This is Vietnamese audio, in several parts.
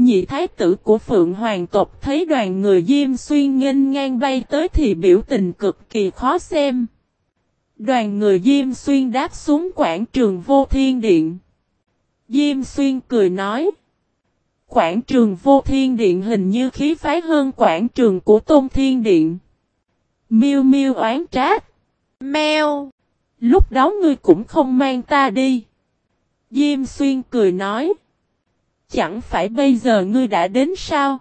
Nhị thái tử của Phượng Hoàng tộc thấy đoàn người Diêm Xuyên nghênh ngang bay tới thì biểu tình cực kỳ khó xem. Đoàn người Diêm Xuyên đáp xuống quảng trường vô thiên điện. Diêm Xuyên cười nói. Quảng trường vô thiên điện hình như khí phái hơn quảng trường của Tôn Thiên Điện. Miêu miêu oán trát. Mèo. Lúc đó ngươi cũng không mang ta đi. Diêm Xuyên cười nói. Chẳng phải bây giờ ngươi đã đến sao?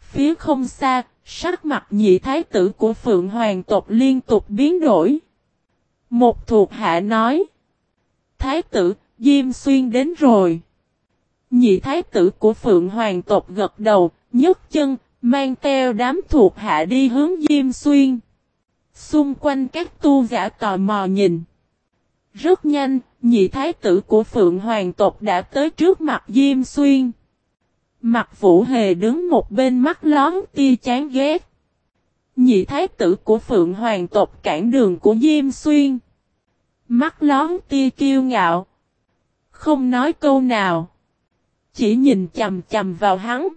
Phía không xa, sắc mặt nhị thái tử của Phượng Hoàng tộc liên tục biến đổi. Một thuộc hạ nói. Thái tử, Diêm Xuyên đến rồi. Nhị thái tử của Phượng Hoàng tộc gật đầu, nhấc chân, mang theo đám thuộc hạ đi hướng Diêm Xuyên. Xung quanh các tu giả tò mò nhìn. Rất nhanh, nhị thái tử của Phượng Hoàng tộc đã tới trước mặt Diêm Xuyên. Mặt Vũ Hề đứng một bên mắt lón tia chán ghét. Nhị thái tử của Phượng Hoàng tộc cản đường của Diêm Xuyên. Mắt lón tia kiêu ngạo. Không nói câu nào. Chỉ nhìn chầm chầm vào hắn.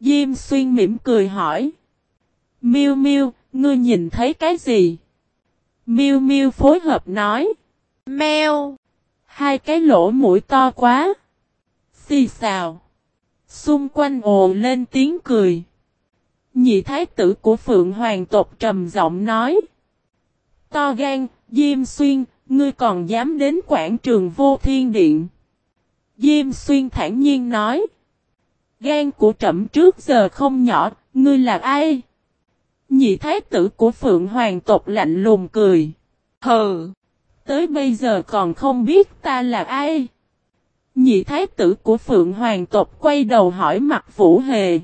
Diêm Xuyên mỉm cười hỏi. miu miu ngươi nhìn thấy cái gì? miu miu phối hợp nói. Mèo. Hai cái lỗ mũi to quá. Xì xào. Xung quanh ồ lên tiếng cười. Nhị thái tử của Phượng Hoàng tộc trầm giọng nói. To gan, Diêm Xuyên, ngươi còn dám đến quảng trường vô thiên điện. Diêm Xuyên thản nhiên nói. Gan của trẫm trước giờ không nhỏ, ngươi là ai? Nhị thái tử của Phượng Hoàng tộc lạnh lùng cười. hờ Tới bây giờ còn không biết ta là ai? Nhị thái tử của Phượng Hoàng tộc quay đầu hỏi mặt Vũ Hề.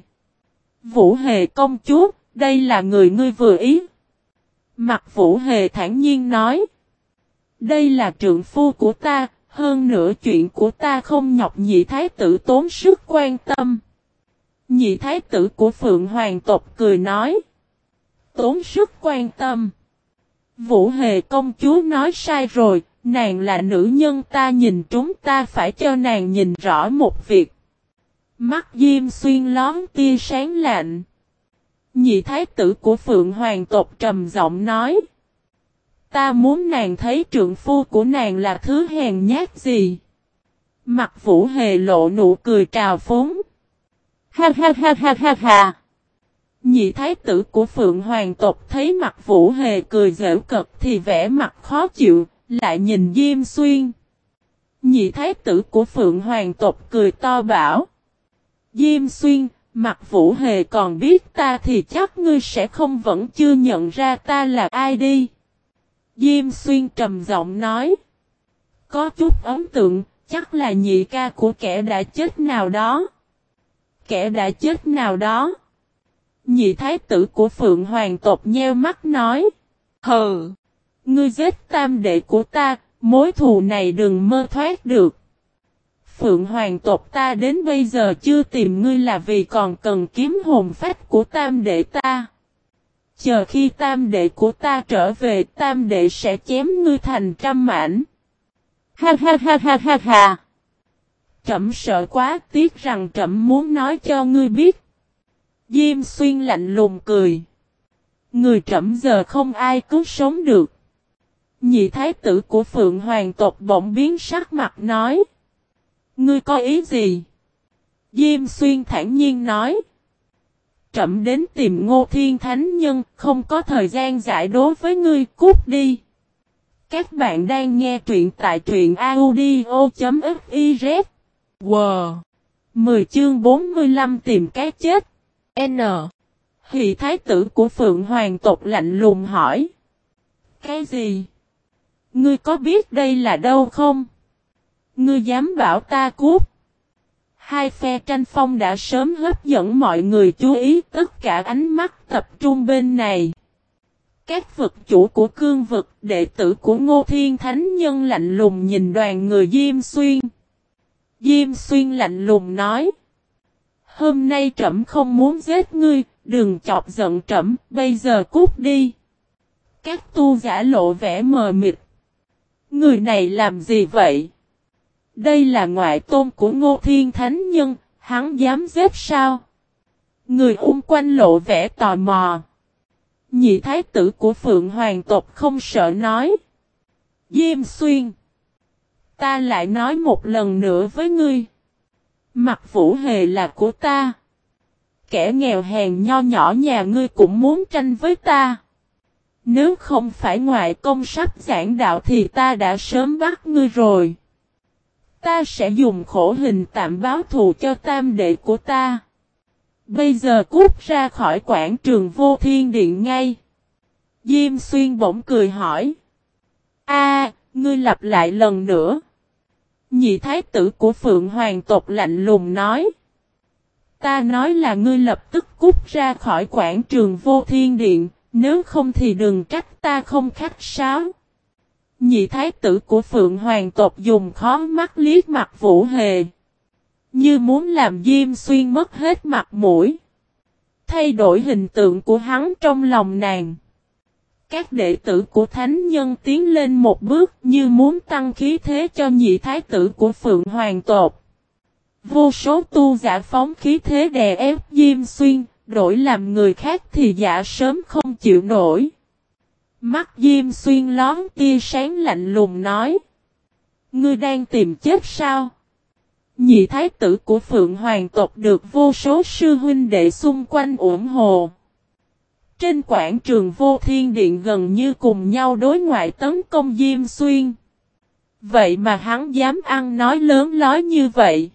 Vũ Hề công chúa, đây là người ngươi vừa ý. Mặt Vũ Hề thản nhiên nói. Đây là trượng phu của ta, hơn nữa chuyện của ta không nhọc nhị thái tử tốn sức quan tâm. Nhị thái tử của Phượng Hoàng tộc cười nói. Tốn sức quan tâm. Vũ Hề công chúa nói sai rồi, nàng là nữ nhân ta nhìn chúng ta phải cho nàng nhìn rõ một việc. Mắt Diêm Xuyên lón tia sáng lạnh. Nhị thái tử của Phượng Hoàng tộc trầm giọng nói. Ta muốn nàng thấy trượng phu của nàng là thứ hèn nhát gì. Mặt vũ hề lộ nụ cười trào phúng. Ha ha ha ha ha ha. Nhị thái tử của Phượng Hoàng tộc thấy mặt vũ hề cười dễu cật thì vẻ mặt khó chịu, lại nhìn Diêm Xuyên. Nhị thái tử của Phượng Hoàng tộc cười to bảo. Diêm Xuyên, mặt vũ hề còn biết ta thì chắc ngươi sẽ không vẫn chưa nhận ra ta là ai đi. Diêm xuyên trầm giọng nói. Có chút ấn tượng, chắc là nhị ca của kẻ đã chết nào đó. Kẻ đã chết nào đó. Nhị thái tử của Phượng Hoàng tộc nheo mắt nói. Hừ! Ngươi giết tam đệ của ta, mối thù này đừng mơ thoát được. Phượng Hoàng tộc ta đến bây giờ chưa tìm ngươi là vì còn cần kiếm hồn phách của tam đệ ta. Chờ khi tam đệ của ta trở về tam đệ sẽ chém ngươi thành trăm mảnh. Ha ha ha ha ha ha. Trẩm sợ quá tiếc rằng trẩm muốn nói cho ngươi biết. Diêm xuyên lạnh lùng cười. Người trẩm giờ không ai cứu sống được. Nhị thái tử của Phượng Hoàng tộc bỗng biến sắc mặt nói. Ngươi có ý gì? Diêm xuyên thản nhiên nói trẫm đến tìm ngô thiên thánh nhân, không có thời gian giải đố với ngươi, cút đi. Các bạn đang nghe truyện tại truyện audio.fif. Wow! 10 chương 45 tìm cái chết. N. Hỷ thái tử của Phượng Hoàng tộc lạnh lùng hỏi. Cái gì? Ngươi có biết đây là đâu không? Ngươi dám bảo ta cút? Hai phe tranh phong đã sớm hấp dẫn mọi người chú ý tất cả ánh mắt tập trung bên này. Các vực chủ của cương vực, đệ tử của Ngô Thiên Thánh Nhân lạnh lùng nhìn đoàn người Diêm Xuyên. Diêm Xuyên lạnh lùng nói. Hôm nay trẫm không muốn giết ngươi, đừng chọc giận trẫm, bây giờ cút đi. Các tu giả lộ vẻ mờ mịt. Người này làm gì vậy? Đây là ngoại tôn của Ngô Thiên Thánh Nhân, Hắn dám giết sao? Người ung quanh lộ vẻ tò mò. Nhị thái tử của Phượng Hoàng tộc không sợ nói. Diêm xuyên. Ta lại nói một lần nữa với ngươi. Mặt vũ hề là của ta. Kẻ nghèo hèn nho nhỏ nhà ngươi cũng muốn tranh với ta. Nếu không phải ngoại công sắp giảng đạo thì ta đã sớm bắt ngươi rồi. Ta sẽ dùng khổ hình tạm báo thù cho tam đệ của ta. Bây giờ cút ra khỏi quảng trường vô thiên điện ngay. Diêm xuyên bỗng cười hỏi. A, ngươi lặp lại lần nữa. Nhị thái tử của Phượng Hoàng tộc lạnh lùng nói. Ta nói là ngươi lập tức cút ra khỏi quảng trường vô thiên điện, nếu không thì đừng trách ta không khách sáo. Nhị thái tử của Phượng Hoàng tộc dùng khó mắt liếc mặt Vũ Hề. Như muốn làm Diêm Xuyên mất hết mặt mũi. Thay đổi hình tượng của hắn trong lòng nàng. Các đệ tử của Thánh Nhân tiến lên một bước như muốn tăng khí thế cho nhị thái tử của Phượng Hoàng tộc. Vô số tu giả phóng khí thế đè ép Diêm Xuyên, đổi làm người khác thì giả sớm không chịu nổi. Mắt Diêm Xuyên lón tia sáng lạnh lùng nói. Ngươi đang tìm chết sao? Nhị thái tử của Phượng Hoàng tộc được vô số sư huynh đệ xung quanh ủng hộ. Trên quảng trường vô thiên điện gần như cùng nhau đối ngoại tấn công Diêm Xuyên. Vậy mà hắn dám ăn nói lớn lói như vậy.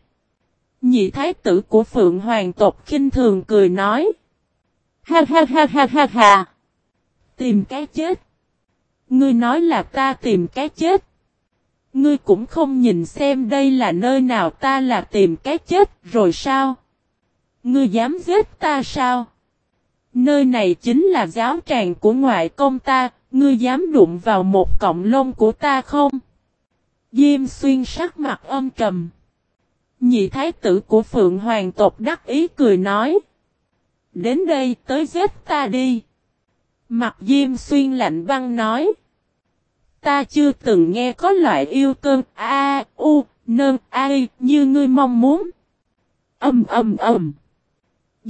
Nhị thái tử của Phượng Hoàng tộc khinh thường cười nói. Ha ha ha ha ha ha. Tìm cái chết. Ngươi nói là ta tìm cái chết. Ngươi cũng không nhìn xem đây là nơi nào ta là tìm cái chết rồi sao? Ngươi dám giết ta sao? Nơi này chính là giáo tràng của ngoại công ta, ngươi dám đụng vào một cọng lông của ta không? Diêm xuyên sắc mặt âm trầm. Nhị thái tử của Phượng Hoàng tộc đắc ý cười nói. Đến đây tới giết ta đi. Mặt Diêm xuyên lạnh băng nói. Ta chưa từng nghe có loại yêu cơn A, U, Nơn, A, như ngươi mong muốn. Âm âm âm.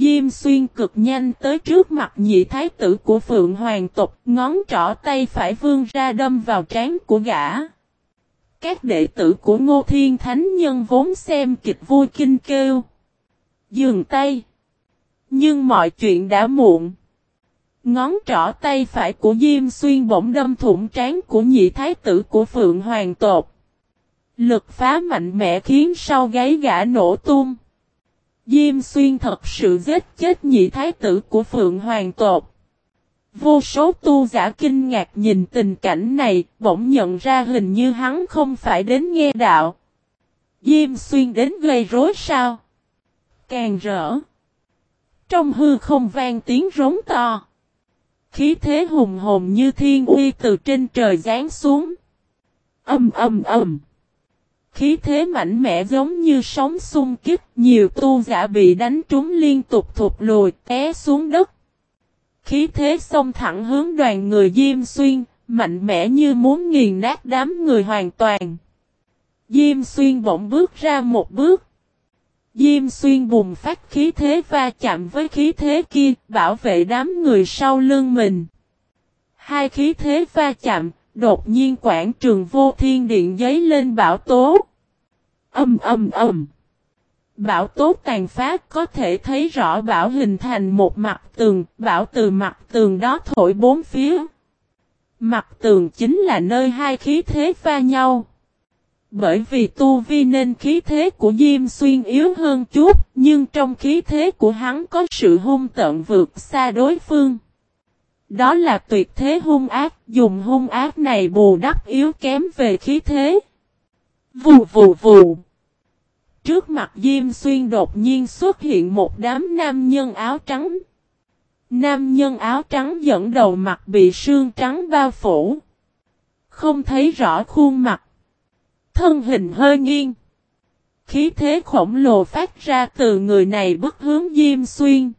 Diêm xuyên cực nhanh tới trước mặt nhị thái tử của Phượng Hoàng tộc, ngón trỏ tay phải vươn ra đâm vào trán của gã. Các đệ tử của Ngô Thiên Thánh Nhân vốn xem kịch vui kinh kêu. Dừng tay. Nhưng mọi chuyện đã muộn. Ngón trỏ tay phải của Diêm Xuyên bỗng đâm thủng trán của nhị thái tử của Phượng Hoàng tộc. Lực phá mạnh mẽ khiến sau gáy gã nổ tung. Diêm Xuyên thật sự giết chết nhị thái tử của Phượng Hoàng tộc. Vô số tu giả kinh ngạc nhìn tình cảnh này, bỗng nhận ra hình như hắn không phải đến nghe đạo. Diêm Xuyên đến gây rối sao? Càng rỡ. Trong hư không vang tiếng rống to. Khí thế hùng hồn như thiên uy từ trên trời giáng xuống. Âm âm âm. Khí thế mạnh mẽ giống như sóng xung kích, nhiều tu giả bị đánh trúng liên tục thụt lùi, té xuống đất. Khí thế xông thẳng hướng đoàn người Diêm Xuyên, mạnh mẽ như muốn nghiền nát đám người hoàn toàn. Diêm Xuyên bỗng bước ra một bước. Diêm Xuyên bùng phát khí thế va chạm với khí thế kia, bảo vệ đám người sau lưng mình. Hai khí thế va chạm, đột nhiên quảng trường vô thiên điện giấy lên bảo tố. Âm âm âm. bão tốt tàn phát có thể thấy rõ bão hình thành một mặt tường, bão từ mặt tường đó thổi bốn phía. Mặt tường chính là nơi hai khí thế va nhau. Bởi vì tu vi nên khí thế của Diêm Xuyên yếu hơn chút, nhưng trong khí thế của hắn có sự hung tận vượt xa đối phương. Đó là tuyệt thế hung ác, dùng hung ác này bù đắp yếu kém về khí thế. Vù vù vù. Trước mặt Diêm Xuyên đột nhiên xuất hiện một đám nam nhân áo trắng. Nam nhân áo trắng dẫn đầu mặt bị sương trắng bao phủ. Không thấy rõ khuôn mặt. Thân hình hơi nghiêng. Khí thế khổng lồ phát ra từ người này bức hướng Diêm Xuyên.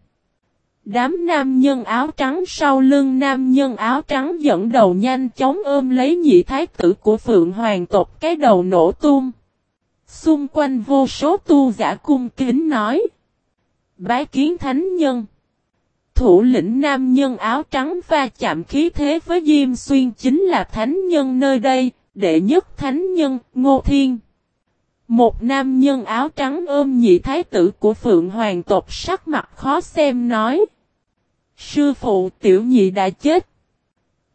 Đám nam nhân áo trắng sau lưng nam nhân áo trắng dẫn đầu nhanh chóng ôm lấy nhị thái tử của Phượng Hoàng tộc cái đầu nổ tung. Xung quanh vô số tu giả cung kính nói. Bái kiến thánh nhân. Thủ lĩnh nam nhân áo trắng va chạm khí thế với Diêm Xuyên chính là thánh nhân nơi đây, đệ nhất thánh nhân, Ngô Thiên. Một nam nhân áo trắng ôm nhị thái tử của Phượng Hoàng tộc sắc mặt khó xem nói. Sư phụ tiểu nhị đã chết.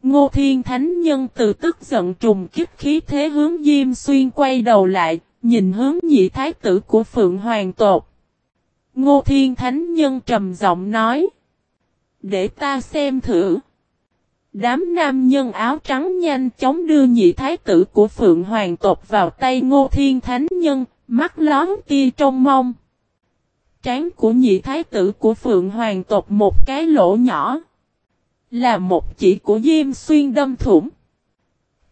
Ngô Thiên Thánh Nhân từ tức giận trùng kích khí thế hướng Diêm Xuyên quay đầu lại, nhìn hướng nhị thái tử của Phượng Hoàng tộc. Ngô Thiên Thánh Nhân trầm giọng nói. Để ta xem thử. Đám nam nhân áo trắng nhanh chóng đưa nhị thái tử của Phượng Hoàng tộc vào tay Ngô Thiên Thánh Nhân, mắt lón tia trong mong. Trán của nhị thái tử của Phượng Hoàng tộc một cái lỗ nhỏ. Là một chỉ của Diêm Xuyên đâm thủng.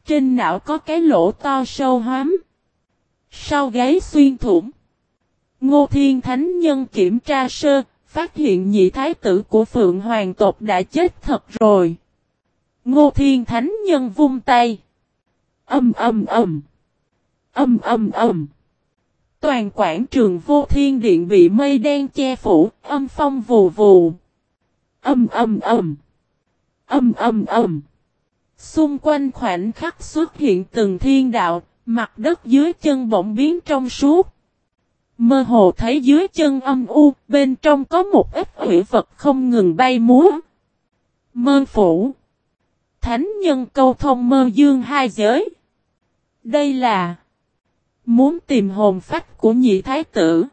Trên não có cái lỗ to sâu hoắm. Sau gáy xuyên thủng. Ngô Thiên Thánh Nhân kiểm tra sơ, phát hiện nhị thái tử của Phượng Hoàng tộc đã chết thật rồi. Ngô Thiên Thánh Nhân vung tay. Âm âm âm. Âm âm âm. Toàn quảng trường vô thiên điện bị mây đen che phủ, âm phong vù vù. Âm âm âm. Âm âm âm. Xung quanh khoảnh khắc xuất hiện từng thiên đạo, mặt đất dưới chân bỗng biến trong suốt. Mơ hồ thấy dưới chân âm u, bên trong có một ít hủy vật không ngừng bay múa. Mơ phủ. Thánh nhân câu thông mơ dương hai giới. Đây là muốn tìm hồn phách của nhị thái tử.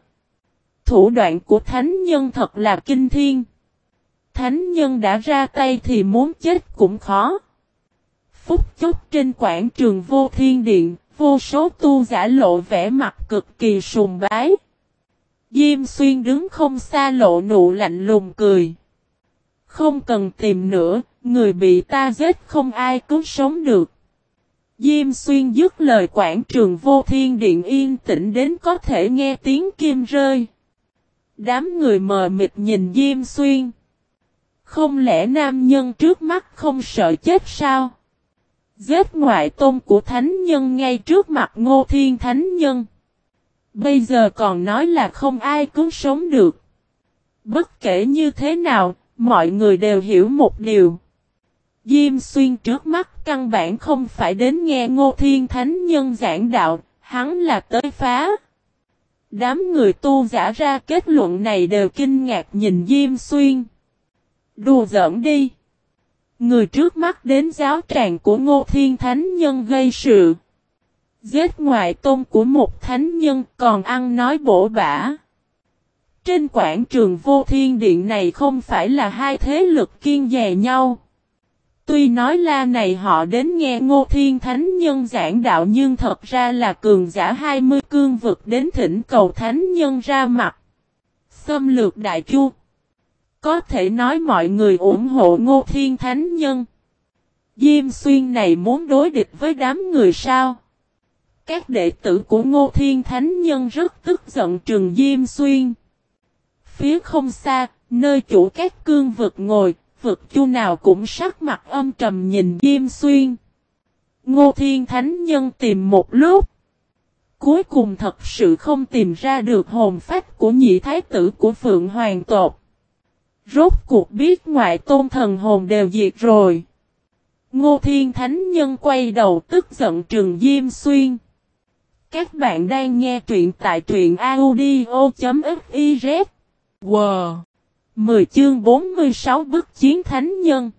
Thủ đoạn của thánh nhân thật là kinh thiên. Thánh nhân đã ra tay thì muốn chết cũng khó. Phúc chốc trên quảng trường vô thiên điện, vô số tu giả lộ vẻ mặt cực kỳ sùng bái. Diêm xuyên đứng không xa lộ nụ lạnh lùng cười. Không cần tìm nữa, người bị ta giết không ai cứu sống được. Diêm xuyên dứt lời quảng trường vô thiên điện yên tĩnh đến có thể nghe tiếng kim rơi. Đám người mờ mịt nhìn Diêm xuyên. Không lẽ nam nhân trước mắt không sợ chết sao? Giết ngoại tôn của thánh nhân ngay trước mặt ngô thiên thánh nhân. Bây giờ còn nói là không ai cứu sống được. Bất kể như thế nào, mọi người đều hiểu một điều. Diêm xuyên trước mắt căn bản không phải đến nghe ngô thiên thánh nhân giảng đạo, hắn là tới phá. Đám người tu giả ra kết luận này đều kinh ngạc nhìn Diêm xuyên. Đùa giỡn đi. Người trước mắt đến giáo tràng của ngô thiên thánh nhân gây sự. Giết ngoại tôn của một thánh nhân còn ăn nói bổ bả. Trên quảng trường vô thiên điện này không phải là hai thế lực kiên dè nhau. Tuy nói la này họ đến nghe ngô thiên thánh nhân giảng đạo nhưng thật ra là cường giả 20 cương vực đến thỉnh cầu thánh nhân ra mặt. Xâm lược đại chu. Có thể nói mọi người ủng hộ ngô thiên thánh nhân. Diêm xuyên này muốn đối địch với đám người sao? Các đệ tử của ngô thiên thánh nhân rất tức giận trừng Diêm xuyên. Phía không xa, nơi chủ các cương vực ngồi, vực chu nào cũng sắc mặt âm trầm nhìn Diêm Xuyên. Ngô Thiên Thánh Nhân tìm một lúc. Cuối cùng thật sự không tìm ra được hồn phách của nhị thái tử của Phượng Hoàng tộc. Rốt cuộc biết ngoại tôn thần hồn đều diệt rồi. Ngô Thiên Thánh Nhân quay đầu tức giận trừng Diêm Xuyên. Các bạn đang nghe truyện tại truyện audio.fif. Wow! 10 chương 46 bức chiến thánh nhân.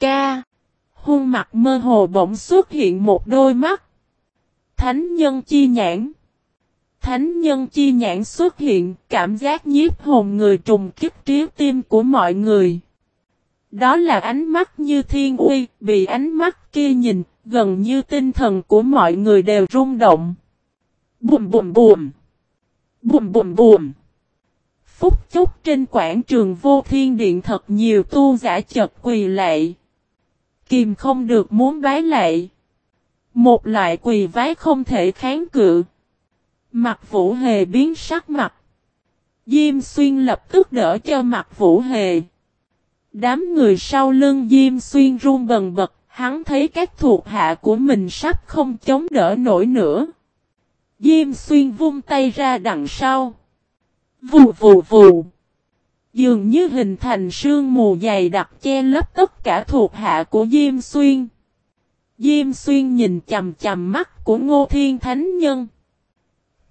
Ca. Hung mặt mơ hồ bỗng xuất hiện một đôi mắt. Thánh nhân chi nhãn. Thánh nhân chi nhãn xuất hiện, cảm giác nhiếp hồn người trùng kích trí tim của mọi người. Đó là ánh mắt như thiên uy, bị ánh mắt kia nhìn, gần như tinh thần của mọi người đều rung động. Bùm bùm bùm. Bùm bùm bùm. Phúc chốc trên quảng trường vô thiên điện thật nhiều tu giả chật quỳ lạy. Kìm không được muốn bái lạy. Một loại quỳ vái không thể kháng cự. Mặt vũ hề biến sắc mặt. Diêm xuyên lập tức đỡ cho mặt vũ hề. Đám người sau lưng Diêm xuyên run bần bật, hắn thấy các thuộc hạ của mình sắp không chống đỡ nổi nữa. Diêm xuyên vung tay ra đằng sau. Vù vù vù. Dường như hình thành sương mù dày đặc che lấp tất cả thuộc hạ của Diêm Xuyên. Diêm Xuyên nhìn chầm chầm mắt của Ngô Thiên Thánh Nhân.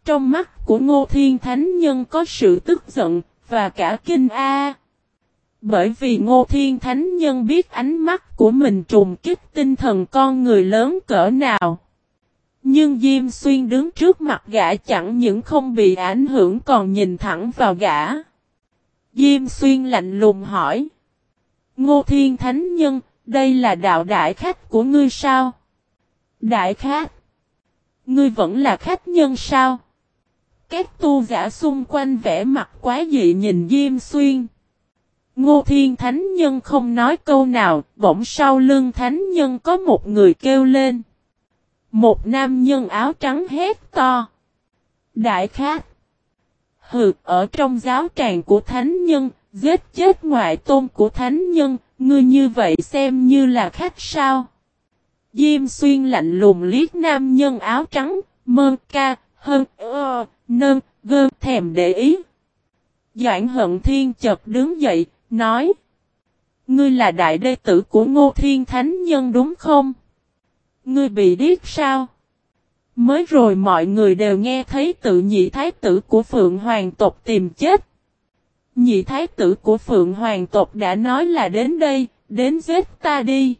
Trong mắt của Ngô Thiên Thánh Nhân có sự tức giận và cả kinh a. Bởi vì Ngô Thiên Thánh Nhân biết ánh mắt của mình trùng kích tinh thần con người lớn cỡ nào. Nhưng Diêm Xuyên đứng trước mặt gã chẳng những không bị ảnh hưởng còn nhìn thẳng vào gã. Diêm Xuyên lạnh lùng hỏi. Ngô Thiên Thánh Nhân, đây là đạo đại khách của ngươi sao? Đại khách? Ngươi vẫn là khách nhân sao? Các tu giả xung quanh vẻ mặt quá dị nhìn Diêm Xuyên. Ngô Thiên Thánh Nhân không nói câu nào, bỗng sau lưng Thánh Nhân có một người kêu lên. Một nam nhân áo trắng hét to. Đại khát. Hừ, ở trong giáo tràng của Thánh Nhân, giết chết ngoại tôn của Thánh Nhân, ngươi như vậy xem như là khách sao? Diêm xuyên lạnh lùng liếc nam nhân áo trắng, mơ ca, hơn, ơ, nơn, gơ, thèm để ý. Doãn hận thiên chợt đứng dậy, nói. Ngươi là đại đê tử của ngô thiên thánh nhân đúng không? Ngươi bị điếc sao? Mới rồi mọi người đều nghe thấy tự nhị thái tử của Phượng Hoàng tộc tìm chết. Nhị thái tử của Phượng Hoàng tộc đã nói là đến đây, đến giết ta đi.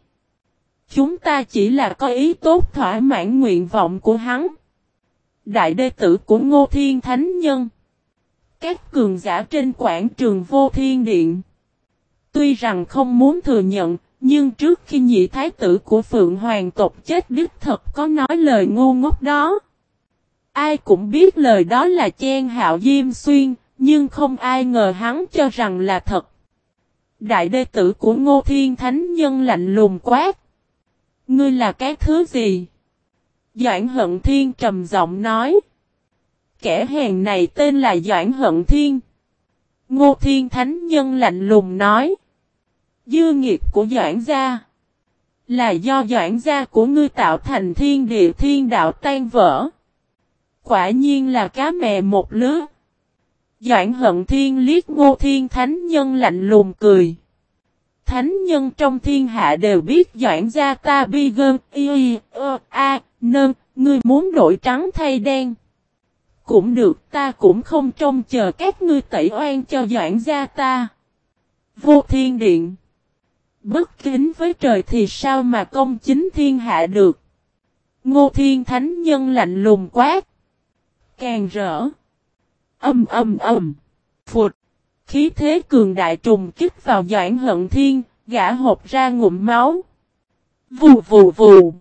Chúng ta chỉ là có ý tốt thỏa mãn nguyện vọng của hắn. Đại đệ tử của Ngô Thiên Thánh Nhân. Các cường giả trên quảng trường vô thiên điện. Tuy rằng không muốn thừa nhận, nhưng trước khi nhị thái tử của Phượng Hoàng tộc chết đích thật có nói lời ngu ngốc đó. Ai cũng biết lời đó là chen hạo diêm xuyên, nhưng không ai ngờ hắn cho rằng là thật. Đại đệ tử của Ngô Thiên Thánh Nhân lạnh lùng quát. Ngươi là cái thứ gì? Doãn Hận Thiên trầm giọng nói. Kẻ hèn này tên là Doãn Hận Thiên. Ngô Thiên Thánh Nhân lạnh lùng nói. Dư nghiệp của Doãn gia. Là do Doãn gia của ngươi tạo thành thiên địa thiên đạo tan vỡ. Quả nhiên là cá mè một lứa. Doãn hận thiên liếc ngô thiên thánh nhân lạnh lùng cười. Thánh nhân trong thiên hạ đều biết doãn gia ta bi gơn y ơ a nơn, ngươi muốn đổi trắng thay đen. Cũng được ta cũng không trông chờ các ngươi tẩy oan cho doãn gia ta. Vô thiên điện. Bất kính với trời thì sao mà công chính thiên hạ được. Ngô thiên thánh nhân lạnh lùng quát. Càng rỡ. Âm âm âm. Phụt. Khí thế cường đại trùng kích vào Doãn Hận Thiên, gã hộp ra ngụm máu. Vù vù vù.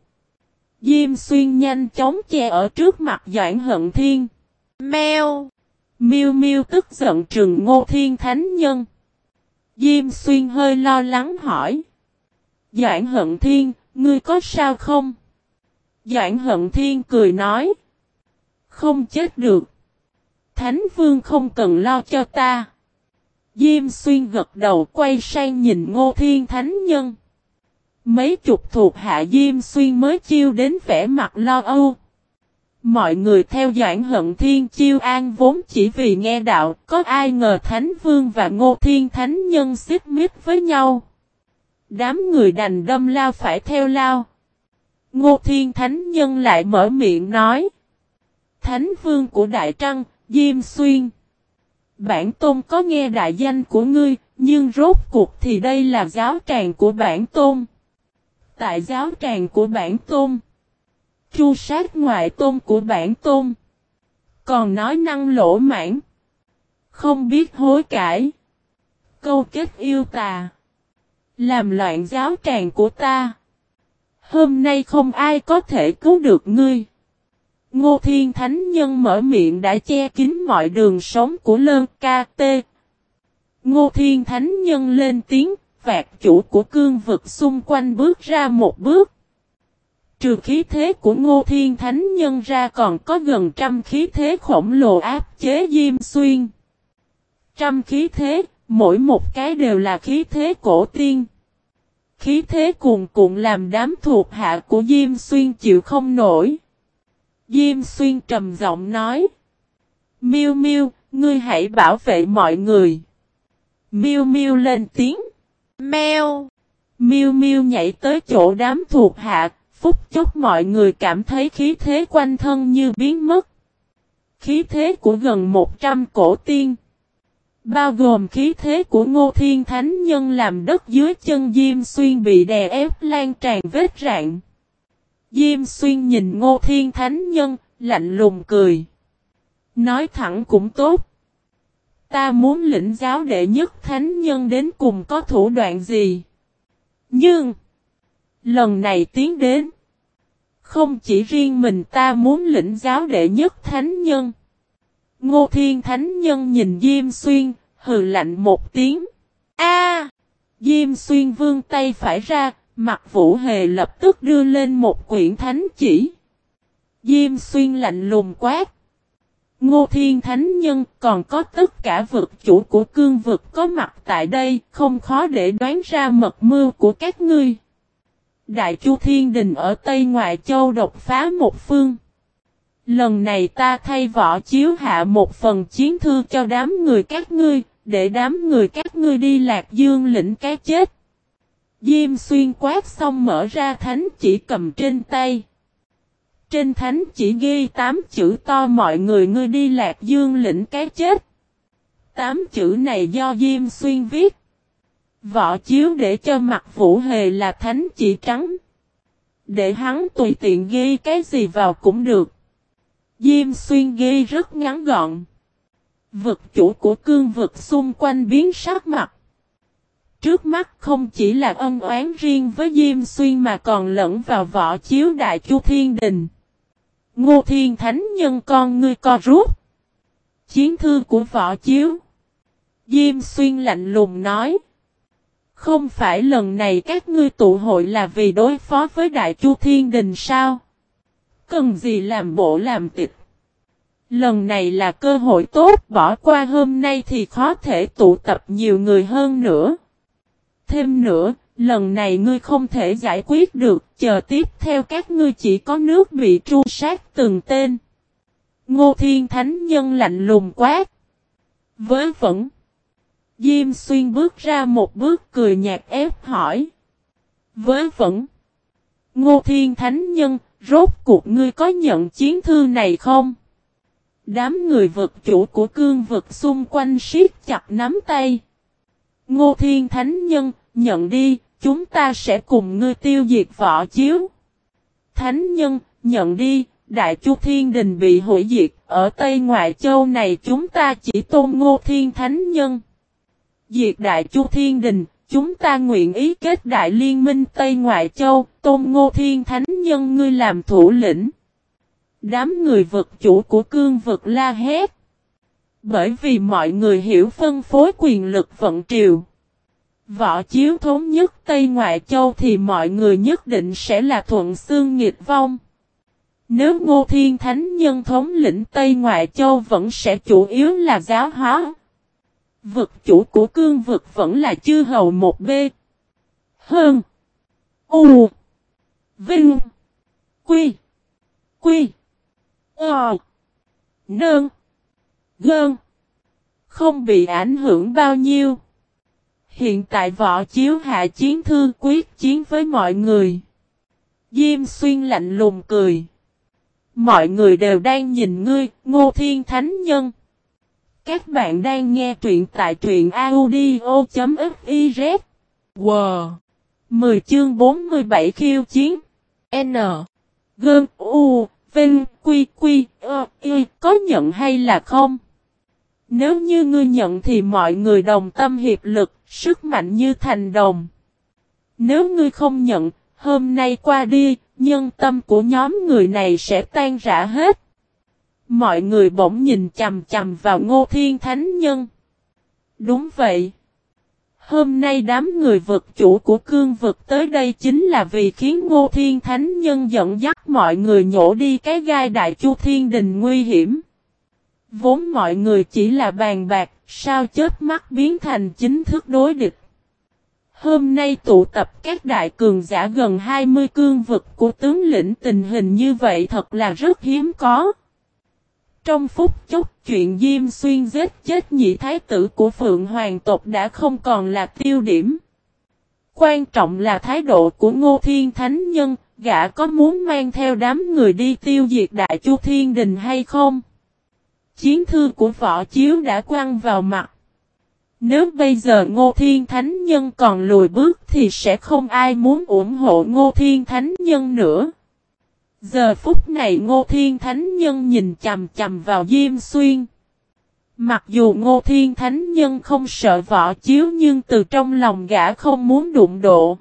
Diêm xuyên nhanh chóng che ở trước mặt Doãn Hận Thiên. Mèo. Miêu miêu tức giận trừng ngô thiên thánh nhân. Diêm xuyên hơi lo lắng hỏi. Doãn hận thiên, ngươi có sao không? Doãn hận thiên cười nói. Không chết được. Thánh vương không cần lo cho ta. Diêm xuyên gật đầu quay sang nhìn ngô thiên thánh nhân. Mấy chục thuộc hạ Diêm xuyên mới chiêu đến vẻ mặt lo âu. Mọi người theo Doãn Hận Thiên chiêu an vốn chỉ vì nghe đạo, có ai ngờ Thánh Vương và Ngô Thiên Thánh Nhân xích mít với nhau. Đám người đành đâm lao phải theo lao. Ngô Thiên Thánh Nhân lại mở miệng nói. Thánh Vương của Đại Trăng, Diêm Xuyên. Bản Tôn có nghe đại danh của ngươi, nhưng rốt cuộc thì đây là giáo tràng của bản Tôn. Tại giáo tràng của bản Tôn. Chu sát ngoại tôn của bản tôn. Còn nói năng lỗ mãn. Không biết hối cải. Câu kết yêu tà. Làm loạn giáo tràng của ta. Hôm nay không ai có thể cứu được ngươi. Ngô Thiên Thánh Nhân mở miệng đã che kín mọi đường sống của lơn ca tê. Ngô Thiên Thánh Nhân lên tiếng, vạt chủ của cương vực xung quanh bước ra một bước. Trừ khí thế của Ngô Thiên Thánh Nhân ra còn có gần trăm khí thế khổng lồ áp chế Diêm Xuyên. Trăm khí thế, mỗi một cái đều là khí thế cổ tiên. Khí thế cuồn cuộn làm đám thuộc hạ của Diêm Xuyên chịu không nổi. Diêm xuyên trầm giọng nói. Miêu miêu, ngươi hãy bảo vệ mọi người. Miêu miêu lên tiếng. Mèo. Miêu miêu nhảy tới chỗ đám thuộc hạ, phút chốc mọi người cảm thấy khí thế quanh thân như biến mất. Khí thế của gần 100 cổ tiên. Bao gồm khí thế của Ngô Thiên Thánh Nhân làm đất dưới chân Diêm Xuyên bị đè ép lan tràn vết rạn. Diêm Xuyên nhìn Ngô Thiên Thánh Nhân, lạnh lùng cười. Nói thẳng cũng tốt. Ta muốn lĩnh giáo đệ nhất Thánh Nhân đến cùng có thủ đoạn gì. Nhưng, lần này tiến đến, không chỉ riêng mình ta muốn lĩnh giáo đệ nhất Thánh Nhân. Ngô Thiên Thánh Nhân nhìn Diêm Xuyên, hừ lạnh một tiếng. A! Diêm Xuyên vương tay phải ra, mặt Vũ Hề lập tức đưa lên một quyển thánh chỉ. Diêm Xuyên lạnh lùng quát. Ngô Thiên Thánh Nhân còn có tất cả vực chủ của cương vực có mặt tại đây, không khó để đoán ra mật mưu của các ngươi. Đại Chu Thiên Đình ở Tây Ngoại Châu độc phá một phương. Lần này ta thay võ chiếu hạ một phần chiến thư cho đám người các ngươi, để đám người các ngươi đi lạc dương lĩnh cái chết. Diêm xuyên quát xong mở ra thánh chỉ cầm trên tay. Trên thánh chỉ ghi tám chữ to mọi người ngươi đi lạc dương lĩnh cái chết. Tám chữ này do Diêm xuyên viết. Võ chiếu để cho mặt vũ hề là thánh chỉ trắng. Để hắn tùy tiện ghi cái gì vào cũng được. Diêm xuyên ghi rất ngắn gọn. Vực chủ của cương vực xung quanh biến sắc mặt. Trước mắt không chỉ là ân oán riêng với Diêm Xuyên mà còn lẫn vào võ chiếu đại chu thiên đình. Ngô Thiên Thánh Nhân con ngươi co rút. Chiến thư của võ chiếu. Diêm Xuyên lạnh lùng nói. Không phải lần này các ngươi tụ hội là vì đối phó với Đại Chu Thiên Đình sao? Cần gì làm bộ làm tịch? Lần này là cơ hội tốt, bỏ qua hôm nay thì khó thể tụ tập nhiều người hơn nữa. Thêm nữa, lần này ngươi không thể giải quyết được, chờ tiếp theo các ngươi chỉ có nước bị tru sát từng tên. Ngô Thiên Thánh Nhân lạnh lùng quát. Với vẫn. Diêm xuyên bước ra một bước cười nhạt ép hỏi. Với vẫn. Ngô Thiên Thánh Nhân, rốt cuộc ngươi có nhận chiến thư này không? Đám người vực chủ của cương vực xung quanh siết chặt nắm tay. Ngô Thiên Thánh Nhân, nhận đi, chúng ta sẽ cùng ngươi tiêu diệt võ chiếu. Thánh Nhân, nhận đi, Đại Chu Thiên Đình bị hủy diệt, ở Tây Ngoại Châu này chúng ta chỉ tôn Ngô Thiên Thánh Nhân. Diệt Đại Chu Thiên Đình, chúng ta nguyện ý kết Đại Liên minh Tây Ngoại Châu, tôn Ngô Thiên Thánh Nhân ngươi làm thủ lĩnh. Đám người vực chủ của cương vực la hét. Bởi vì mọi người hiểu phân phối quyền lực vận triều. Võ chiếu thống nhất Tây Ngoại Châu thì mọi người nhất định sẽ là thuận xương nghịch vong. Nếu Ngô Thiên Thánh Nhân thống lĩnh Tây Ngoại Châu vẫn sẽ chủ yếu là giáo hóa. Vực chủ của cương vực vẫn là chư hầu một b. Hơn. U. Vinh. Quy. Quy. Ờ. Nơn. Gơn. Không bị ảnh hưởng bao nhiêu. Hiện tại võ chiếu hạ chiến thư quyết chiến với mọi người. Diêm xuyên lạnh lùng cười. Mọi người đều đang nhìn ngươi, ngô thiên thánh nhân. Các bạn đang nghe truyện tại truyện audio.fiz. Wow! 10 chương 47 khiêu chiến. N. Gơn U. Vinh, Quy, Quy, Ơ, Y, có nhận hay là không? Nếu như ngươi nhận thì mọi người đồng tâm hiệp lực, sức mạnh như thành đồng. Nếu ngươi không nhận, hôm nay qua đi, nhân tâm của nhóm người này sẽ tan rã hết. Mọi người bỗng nhìn chầm chầm vào ngô thiên thánh nhân. Đúng vậy. Hôm nay đám người vực chủ của cương vực tới đây chính là vì khiến Ngô Thiên Thánh Nhân dẫn dắt mọi người nhổ đi cái gai đại chu thiên đình nguy hiểm. Vốn mọi người chỉ là bàn bạc, sao chết mắt biến thành chính thức đối địch. Hôm nay tụ tập các đại cường giả gần 20 cương vực của tướng lĩnh tình hình như vậy thật là rất hiếm có. Trong phút chốc chuyện Diêm Xuyên giết chết nhị thái tử của Phượng Hoàng tộc đã không còn là tiêu điểm. Quan trọng là thái độ của Ngô Thiên Thánh Nhân, gã có muốn mang theo đám người đi tiêu diệt Đại Chu Thiên Đình hay không? Chiến thư của võ chiếu đã quăng vào mặt. Nếu bây giờ Ngô Thiên Thánh Nhân còn lùi bước thì sẽ không ai muốn ủng hộ Ngô Thiên Thánh Nhân nữa. Giờ phút này Ngô Thiên Thánh Nhân nhìn chầm chầm vào Diêm Xuyên. Mặc dù Ngô Thiên Thánh Nhân không sợ võ chiếu nhưng từ trong lòng gã không muốn đụng độ.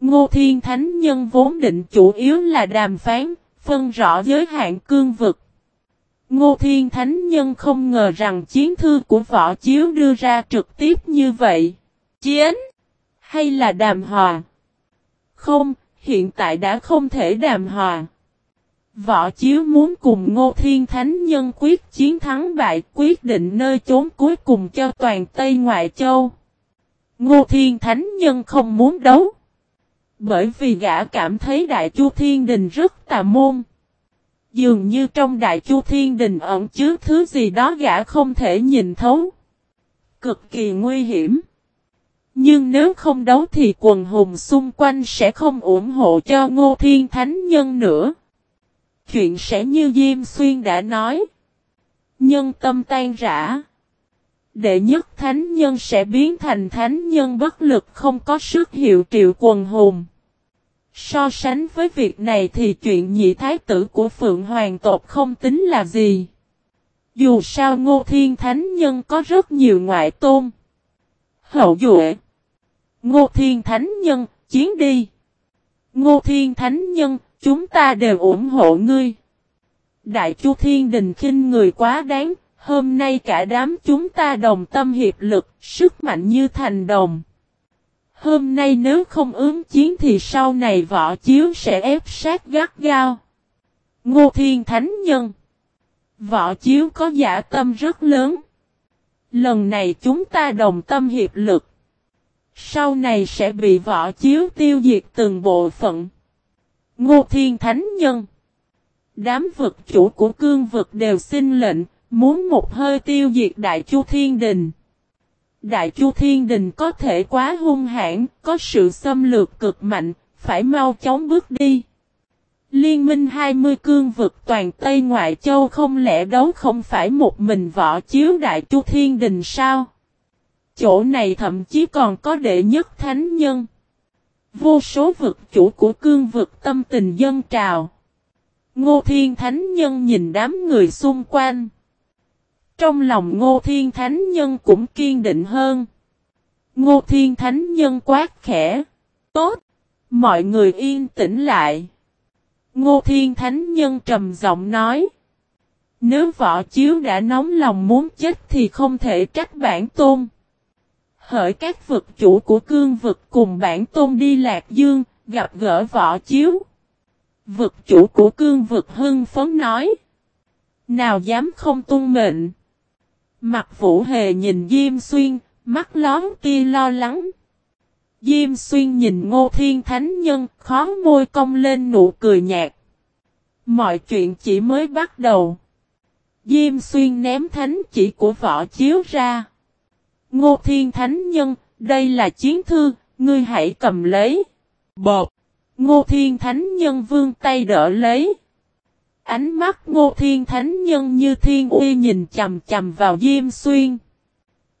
Ngô Thiên Thánh Nhân vốn định chủ yếu là đàm phán, phân rõ giới hạn cương vực. Ngô Thiên Thánh Nhân không ngờ rằng chiến thư của võ chiếu đưa ra trực tiếp như vậy. Chiến? Hay là đàm hòa? Không, hiện tại đã không thể đàm hòa. Võ Chiếu muốn cùng Ngô Thiên Thánh Nhân quyết chiến thắng bại, quyết định nơi chốn cuối cùng cho toàn Tây Ngoại Châu. Ngô Thiên Thánh Nhân không muốn đấu. Bởi vì gã cảm thấy Đại Chu Thiên Đình rất tà môn. Dường như trong Đại Chu Thiên Đình ẩn chứa thứ gì đó gã không thể nhìn thấu. Cực kỳ nguy hiểm. Nhưng nếu không đấu thì quần hùng xung quanh sẽ không ủng hộ cho Ngô Thiên Thánh Nhân nữa. Chuyện sẽ như Diêm Xuyên đã nói. Nhân tâm tan rã. Đệ nhất thánh nhân sẽ biến thành thánh nhân bất lực không có sức hiệu triệu quần hùng. So sánh với việc này thì chuyện nhị thái tử của Phượng Hoàng tộc không tính là gì. Dù sao Ngô Thiên Thánh Nhân có rất nhiều ngoại tôn. Hậu duệ. Ngô Thiên Thánh Nhân, chiến đi. Ngô Thiên Thánh Nhân, chúng ta đều ủng hộ ngươi. Đại Chu Thiên Đình khinh người quá đáng, hôm nay cả đám chúng ta đồng tâm hiệp lực, sức mạnh như thành đồng. Hôm nay nếu không ứng chiến thì sau này võ chiếu sẽ ép sát gắt gao. Ngô Thiên Thánh Nhân Võ chiếu có giả tâm rất lớn. Lần này chúng ta đồng tâm hiệp lực. Sau này sẽ bị võ chiếu tiêu diệt từng bộ phận. Ngô Thiên Thánh Nhân Đám vực chủ của cương vực đều xin lệnh, muốn một hơi tiêu diệt Đại Chu Thiên Đình. Đại Chu Thiên Đình có thể quá hung hãn, có sự xâm lược cực mạnh, phải mau chóng bước đi. Liên minh 20 cương vực toàn Tây Ngoại Châu không lẽ đấu không phải một mình võ chiếu Đại Chu Thiên Đình sao? Chỗ này thậm chí còn có đệ nhất thánh nhân. Vô số vực chủ của cương vực tâm tình dân trào. Ngô Thiên Thánh Nhân nhìn đám người xung quanh. Trong lòng Ngô Thiên Thánh Nhân cũng kiên định hơn. Ngô Thiên Thánh Nhân quát khẽ. Tốt! Mọi người yên tĩnh lại. Ngô Thiên Thánh Nhân trầm giọng nói. Nếu võ chiếu đã nóng lòng muốn chết thì không thể trách bản tôn. Hỡi các vực chủ của cương vực cùng bản tôn đi lạc dương, gặp gỡ võ chiếu. Vực chủ của cương vực hưng phấn nói. Nào dám không tuân mệnh. Mặt vũ hề nhìn Diêm Xuyên, mắt lón kia lo lắng. Diêm Xuyên nhìn Ngô Thiên Thánh Nhân, khó môi cong lên nụ cười nhạt. Mọi chuyện chỉ mới bắt đầu. Diêm Xuyên ném thánh chỉ của võ chiếu ra. Ngô Thiên Thánh Nhân, đây là chiến thư, ngươi hãy cầm lấy. Bột. Ngô Thiên Thánh Nhân vương tay đỡ lấy. Ánh mắt Ngô Thiên Thánh Nhân như thiên uy nhìn chầm chầm vào Diêm Xuyên.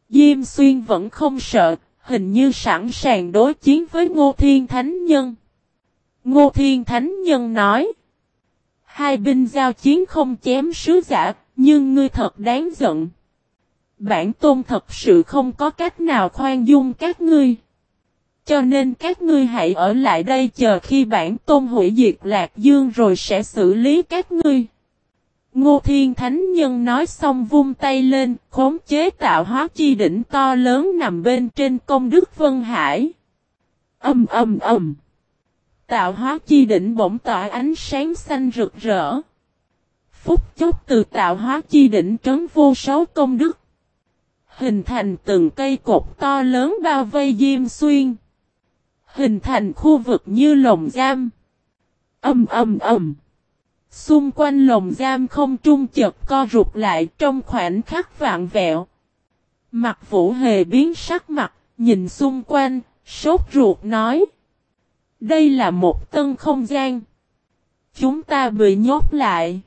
Diêm Xuyên vẫn không sợ, hình như sẵn sàng đối chiến với Ngô Thiên Thánh Nhân. Ngô Thiên Thánh Nhân nói. Hai binh giao chiến không chém sứ giả, nhưng ngươi thật đáng giận. Bản tôn thật sự không có cách nào khoan dung các ngươi. Cho nên các ngươi hãy ở lại đây chờ khi bản tôn hủy diệt Lạc Dương rồi sẽ xử lý các ngươi. Ngô Thiên Thánh Nhân nói xong vung tay lên, khống chế tạo hóa chi đỉnh to lớn nằm bên trên công đức Vân Hải. Âm âm âm. Tạo hóa chi đỉnh bỗng tỏa ánh sáng xanh rực rỡ. Phúc chốc từ tạo hóa chi đỉnh trấn vô số công đức. Hình thành từng cây cột to lớn bao vây Diêm Xuyên. hình thành khu vực như lồng giam. Âm âm âm. Xung quanh lồng giam không trung chật co rụt lại trong khoảnh khắc vạn vẹo. Mặt vũ hề biến sắc mặt, nhìn xung quanh, sốt ruột nói. Đây là một tân không gian. Chúng ta bị nhốt lại.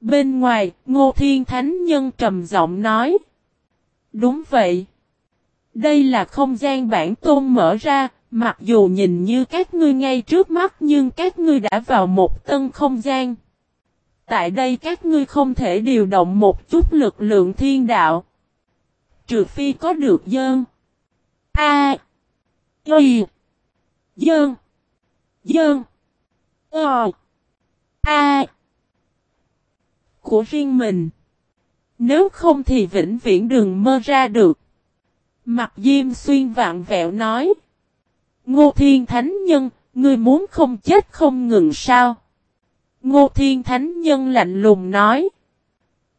Bên ngoài, Ngô Thiên Thánh Nhân trầm giọng nói. Đúng vậy. Đây là không gian bản tôn mở ra, mặc dù nhìn như các ngươi ngay trước mắt nhưng các ngươi đã vào một tân không gian. Tại đây các ngươi không thể điều động một chút lực lượng thiên đạo. Trừ phi có được dơn. A. Y. Dơn. Dơn. Ờ. A. Của riêng mình. Nếu không thì vĩnh viễn đừng mơ ra được. Mặt Diêm Xuyên vạn vẹo nói. Ngô Thiên Thánh Nhân, ngươi muốn không chết không ngừng sao? Ngô Thiên Thánh Nhân lạnh lùng nói.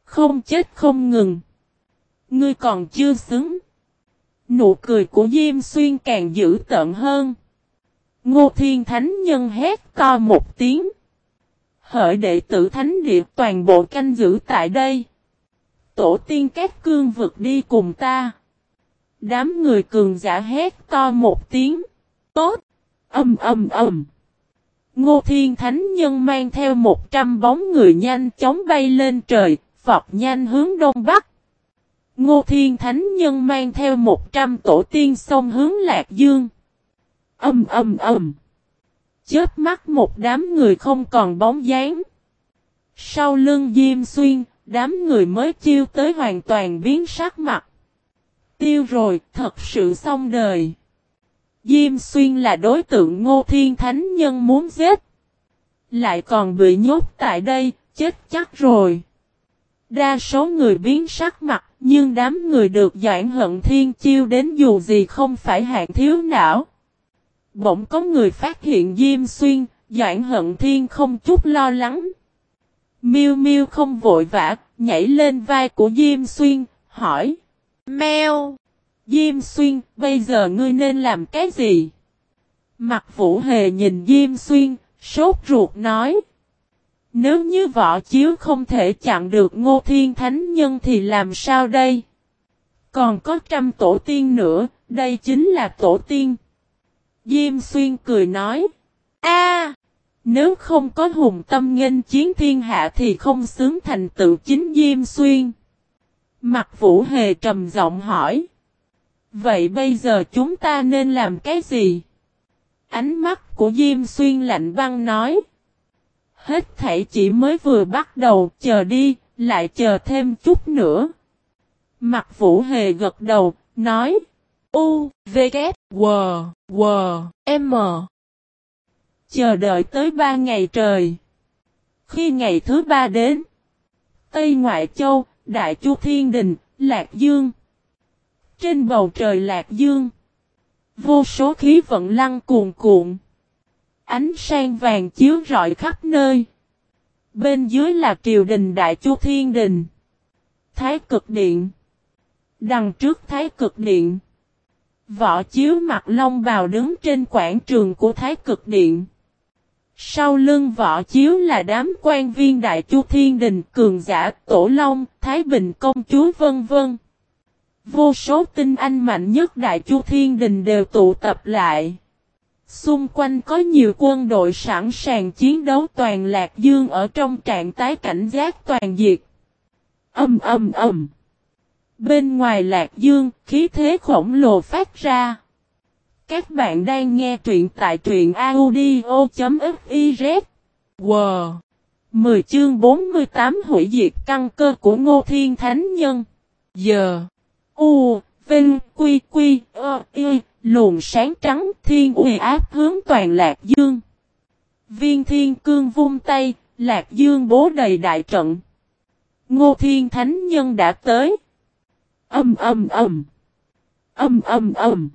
Không chết không ngừng. Ngươi còn chưa xứng. Nụ cười của Diêm Xuyên càng dữ tợn hơn. Ngô Thiên Thánh Nhân hét to một tiếng. Hỡi đệ tử Thánh Địa toàn bộ canh giữ tại đây. Tổ tiên các cương vực đi cùng ta. Đám người cường giả hét to một tiếng. Tốt! Âm âm âm! Ngô Thiên Thánh Nhân mang theo một trăm bóng người nhanh chóng bay lên trời, vọt nhanh hướng đông bắc. Ngô Thiên Thánh Nhân mang theo một trăm tổ tiên sông hướng Lạc Dương. Âm âm âm! Chớp mắt một đám người không còn bóng dáng. Sau lưng Diêm Xuyên, đám người mới chiêu tới hoàn toàn biến sắc mặt. Tiêu rồi, thật sự xong đời. Diêm Xuyên là đối tượng Ngô Thiên Thánh Nhân muốn giết. Lại còn bị nhốt tại đây, chết chắc rồi. Đa số người biến sắc mặt, nhưng đám người được Doãn Hận Thiên chiêu đến dù gì không phải hạng thiếu não. Bỗng có người phát hiện Diêm Xuyên, Doãn Hận Thiên không chút lo lắng. Miêu Miêu không vội vã, nhảy lên vai của Diêm Xuyên, hỏi. Mèo! Diêm Xuyên, bây giờ ngươi nên làm cái gì? Mặt Vũ Hề nhìn Diêm Xuyên, sốt ruột nói. Nếu như võ chiếu không thể chặn được Ngô Thiên Thánh Nhân thì làm sao đây? Còn có trăm tổ tiên nữa, đây chính là tổ tiên. Diêm Xuyên cười nói. a nếu không có hùng tâm nghênh chiến thiên hạ thì không xứng thành tựu chính Diêm Xuyên. Mặt Vũ Hề trầm giọng hỏi. Vậy bây giờ chúng ta nên làm cái gì? Ánh mắt của Diêm Xuyên lạnh băng nói. Hết thảy chỉ mới vừa bắt đầu, chờ đi, lại chờ thêm chút nữa. Mặt Vũ Hề gật đầu, nói. U, V, K, W, W, M. Chờ đợi tới ba ngày trời. Khi ngày thứ ba đến, Tây Ngoại Châu, Đại Chu Thiên Đình, Lạc Dương. Trên bầu trời Lạc Dương, vô số khí vận lăng cuồn cuộn. Ánh sang vàng chiếu rọi khắp nơi. Bên dưới là triều đình Đại Chu Thiên Đình. Thái cực điện. Đằng trước Thái cực điện. Võ chiếu mặt long bào đứng trên quảng trường của Thái cực điện. Sau lưng võ chiếu là đám quan viên Đại Chu Thiên Đình cường giả Tổ Long, Thái Bình Công Chúa vân vân. Vô số tinh anh mạnh nhất Đại Chu Thiên Đình đều tụ tập lại. Xung quanh có nhiều quân đội sẵn sàng chiến đấu toàn lạc dương ở trong trạng thái cảnh giác toàn diệt. Âm âm âm. Bên ngoài lạc dương, khí thế khổng lồ phát ra. Các bạn đang nghe truyện tại truyện audio.fiz. Wow! 10 chương 48 hủy diệt căn cơ của Ngô Thiên Thánh Nhân. Giờ. U, Vinh, Quy, Quy, Ơ, Y, luồng sáng trắng thiên uy áp hướng toàn Lạc Dương. Viên thiên cương vung tay, Lạc Dương bố đầy đại trận. Ngô Thiên Thánh Nhân đã tới. Âm âm âm. Âm âm âm.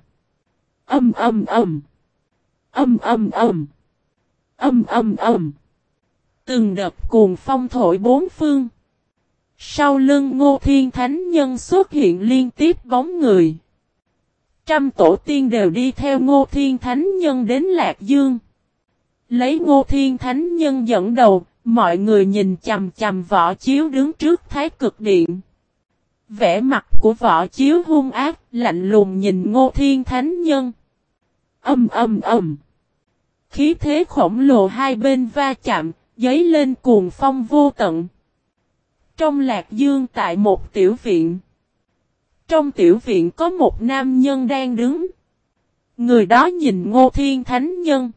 Âm âm âm. Âm âm âm. Âm âm âm. Từng đợt cuồng phong thổi bốn phương. Sau lưng Ngô Thiên Thánh Nhân xuất hiện liên tiếp bóng người. trăm tổ tiên đều đi theo Ngô Thiên Thánh Nhân đến Lạc Dương. Lấy Ngô Thiên Thánh Nhân dẫn đầu, mọi người nhìn chầm chầm võ chiếu đứng trước Thái Cực Điện. Vẻ mặt của võ chiếu hung ác, lạnh lùng nhìn Ngô Thiên Thánh Nhân. Âm âm âm. Khí thế khổng lồ hai bên va chạm, giấy lên cuồng phong vô tận. Trong lạc dương tại một tiểu viện. Trong tiểu viện có một nam nhân đang đứng. Người đó nhìn ngô thiên thánh nhân.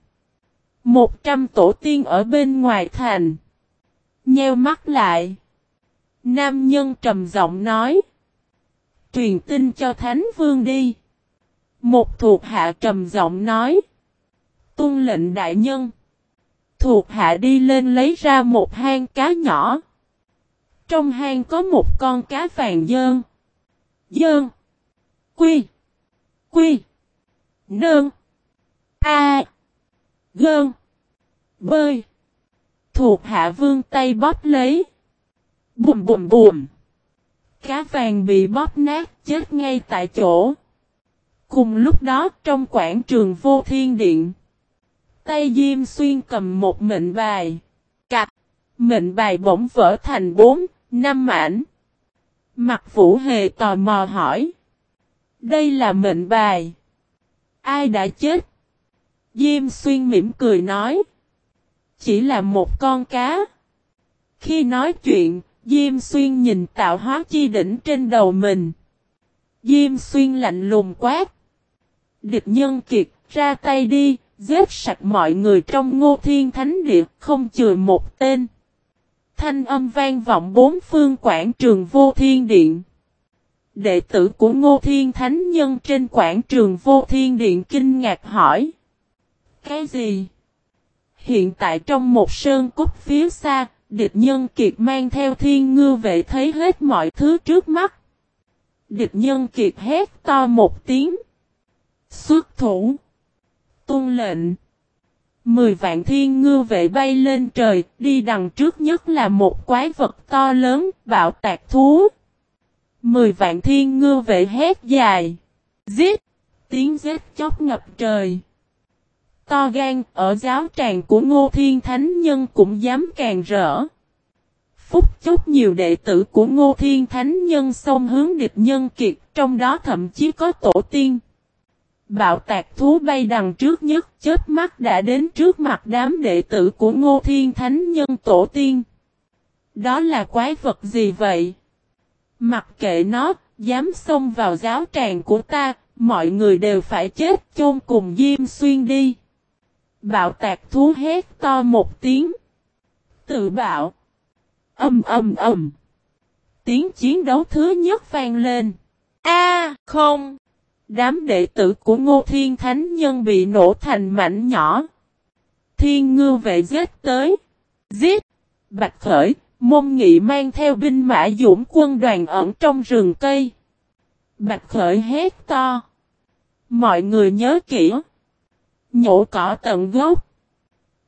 Một trăm tổ tiên ở bên ngoài thành. Nheo mắt lại. Nam nhân trầm giọng nói. Truyền tin cho thánh vương đi. Một thuộc hạ trầm giọng nói. Tuân lệnh đại nhân. Thuộc hạ đi lên lấy ra một hang cá nhỏ. Trong hang có một con cá vàng dơn. Dơn. Quy. Quy. Nơn. A. Gơn. Bơi. Thuộc hạ vương tay bóp lấy. Bùm bùm bùm. Cá vàng bị bóp nát chết ngay tại chỗ. Cùng lúc đó trong quảng trường vô thiên điện. Tay Diêm Xuyên cầm một mệnh bài. Cạch. Mệnh bài bỗng vỡ thành bốn, năm mảnh. Mặt Vũ Hề tò mò hỏi. Đây là mệnh bài. Ai đã chết? Diêm Xuyên mỉm cười nói. Chỉ là một con cá. Khi nói chuyện, Diêm Xuyên nhìn tạo hóa chi đỉnh trên đầu mình. Diêm Xuyên lạnh lùng quát. Địch nhân kiệt, ra tay đi, giết sạch mọi người trong ngô thiên thánh địa, không chừa một tên. Thanh âm vang vọng bốn phương quảng trường vô thiên điện. Đệ tử của ngô thiên thánh nhân trên quảng trường vô thiên điện kinh ngạc hỏi. Cái gì? Hiện tại trong một sơn cúc phía xa, địch nhân kiệt mang theo thiên ngư vệ thấy hết mọi thứ trước mắt. Địch nhân kiệt hét to một tiếng. Xuất thủ. Tôn lệnh. Mười vạn thiên ngư vệ bay lên trời, đi đằng trước nhất là một quái vật to lớn, bạo tạc thú. Mười vạn thiên ngư vệ hét dài. Giết! Tiếng giết chóc ngập trời. To gan, ở giáo tràng của Ngô Thiên Thánh Nhân cũng dám càng rỡ. Phúc chốc nhiều đệ tử của Ngô Thiên Thánh Nhân xông hướng địch nhân kiệt, trong đó thậm chí có tổ tiên. Bạo tạc thú bay đằng trước nhất chết mắt đã đến trước mặt đám đệ tử của Ngô Thiên Thánh Nhân Tổ Tiên. Đó là quái vật gì vậy? Mặc kệ nó, dám xông vào giáo tràng của ta, mọi người đều phải chết chôn cùng Diêm Xuyên đi. Bạo tạc thú hét to một tiếng. Tự bạo. Âm âm âm. Tiếng chiến đấu thứ nhất vang lên. A không. Đám đệ tử của Ngô Thiên Thánh Nhân bị nổ thành mảnh nhỏ. Thiên ngư vệ giết tới. Giết. Bạch Khởi, môn nghị mang theo binh mã dũng quân đoàn ẩn trong rừng cây. Bạch Khởi hét to. Mọi người nhớ kỹ. Nhổ cỏ tận gốc.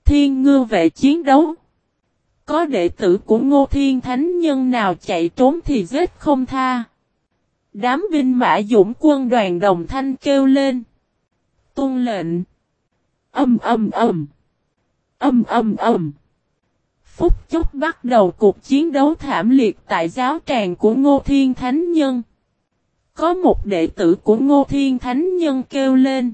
Thiên ngư vệ chiến đấu. Có đệ tử của Ngô Thiên Thánh Nhân nào chạy trốn thì giết không tha. Đám binh mã dũng quân đoàn đồng thanh kêu lên. Tôn lệnh. Âm âm âm. Âm âm âm. Phúc chốc bắt đầu cuộc chiến đấu thảm liệt tại giáo tràng của Ngô Thiên Thánh Nhân. Có một đệ tử của Ngô Thiên Thánh Nhân kêu lên.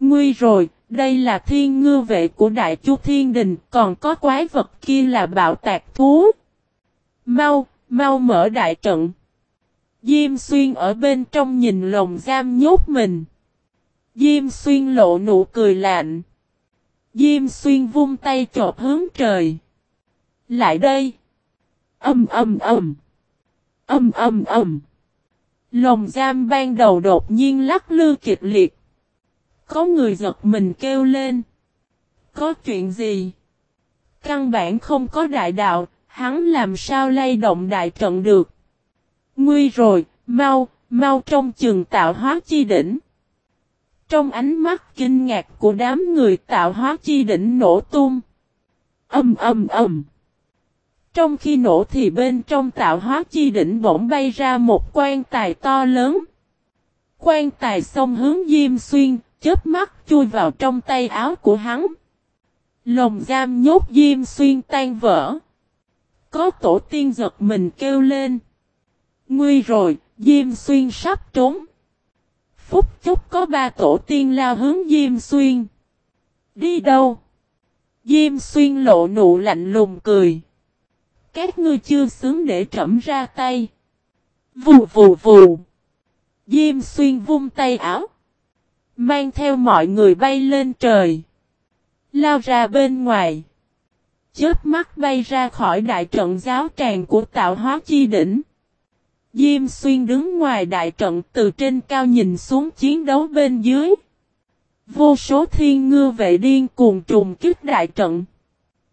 Nguy rồi, đây là thiên ngư vệ của Đại Chu Thiên Đình, còn có quái vật kia là bạo tạc thú. Mau, mau mở đại trận. Diêm xuyên ở bên trong nhìn lồng giam nhốt mình. Diêm xuyên lộ nụ cười lạnh. Diêm xuyên vung tay chộp hướng trời. Lại đây. Âm âm âm. Âm âm âm. Lồng giam ban đầu đột nhiên lắc lư kịch liệt. Có người giật mình kêu lên. Có chuyện gì? Căn bản không có đại đạo, hắn làm sao lay động đại trận được. Nguy rồi, mau, mau trong trường tạo hóa chi đỉnh. Trong ánh mắt kinh ngạc của đám người tạo hóa chi đỉnh nổ tung. Âm âm âm. Trong khi nổ thì bên trong tạo hóa chi đỉnh bỗng bay ra một quan tài to lớn. Quan tài xông hướng Diêm Xuyên, chớp mắt chui vào trong tay áo của hắn. Lồng giam nhốt Diêm Xuyên tan vỡ. Có tổ tiên giật mình kêu lên. Nguy rồi, Diêm Xuyên sắp trốn. Phúc chốc có ba tổ tiên lao hướng Diêm Xuyên. Đi đâu? Diêm Xuyên lộ nụ lạnh lùng cười. Các ngươi chưa xứng để trẫm ra tay. Vù vù vù. Diêm Xuyên vung tay áo. Mang theo mọi người bay lên trời. Lao ra bên ngoài. Chớp mắt bay ra khỏi đại trận giáo tràng của tạo hóa chi đỉnh. Diêm xuyên đứng ngoài đại trận từ trên cao nhìn xuống chiến đấu bên dưới. Vô số thiên ngư vệ điên cuồng trùng kích đại trận.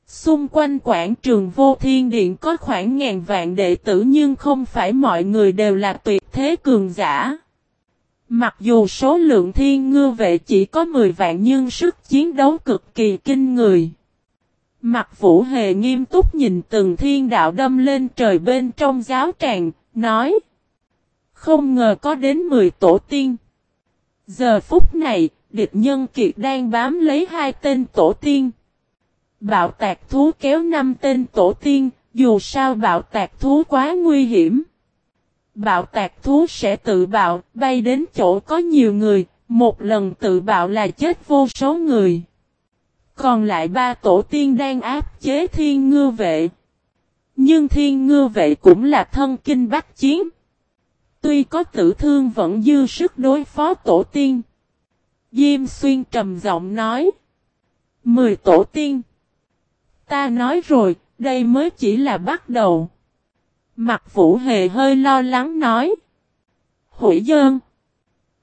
Xung quanh quảng trường vô thiên điện có khoảng ngàn vạn đệ tử nhưng không phải mọi người đều là tuyệt thế cường giả. Mặc dù số lượng thiên ngư vệ chỉ có 10 vạn nhưng sức chiến đấu cực kỳ kinh người. Mặt vũ hề nghiêm túc nhìn từng thiên đạo đâm lên trời bên trong giáo tràng, nói. Không ngờ có đến 10 tổ tiên. Giờ phút này, địch nhân kiệt đang bám lấy hai tên tổ tiên. Bạo tạc thú kéo năm tên tổ tiên, dù sao bạo tạc thú quá nguy hiểm. Bạo tạc thú sẽ tự bạo, bay đến chỗ có nhiều người, một lần tự bạo là chết vô số người. Còn lại ba tổ tiên đang áp chế thiên ngư vệ. Nhưng thiên ngư vệ cũng là thân kinh bách chiến. Tuy có tử thương vẫn dư sức đối phó tổ tiên. Diêm xuyên trầm giọng nói. Mười tổ tiên. Ta nói rồi, đây mới chỉ là bắt đầu. Mặt vũ hề hơi lo lắng nói. Hủy dơn.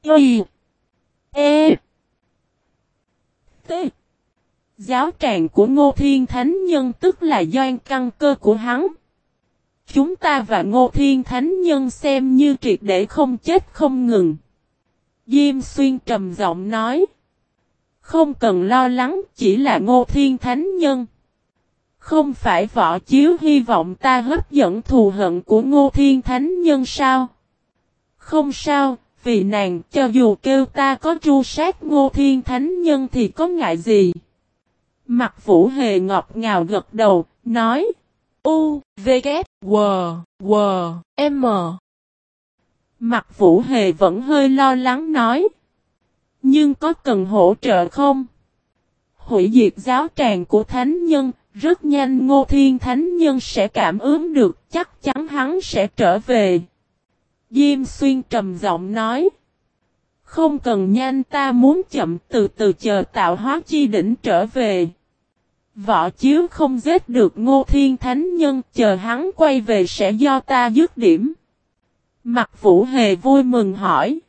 Y. E. T. Giáo tràng của Ngô Thiên Thánh Nhân tức là doan căn cơ của hắn. Chúng ta và Ngô Thiên Thánh Nhân xem như triệt để không chết không ngừng. Diêm Xuyên trầm giọng nói. Không cần lo lắng, chỉ là Ngô Thiên Thánh Nhân. Không phải võ chiếu hy vọng ta hấp dẫn thù hận của Ngô Thiên Thánh Nhân sao? Không sao, vì nàng cho dù kêu ta có tru sát Ngô Thiên Thánh Nhân thì có ngại gì? Mặt vũ hề ngọt ngào gật đầu, nói. U, V, K, W, W, M. Mặt vũ hề vẫn hơi lo lắng nói. Nhưng có cần hỗ trợ không? Hủy diệt giáo tràng của thánh nhân, rất nhanh ngô thiên thánh nhân sẽ cảm ứng được, chắc chắn hắn sẽ trở về. Diêm xuyên trầm giọng nói. Không cần nhanh ta muốn chậm từ từ chờ tạo hóa chi đỉnh trở về. Võ chiếu không giết được ngô thiên thánh nhân chờ hắn quay về sẽ do ta dứt điểm. Mặt vũ hề vui mừng hỏi.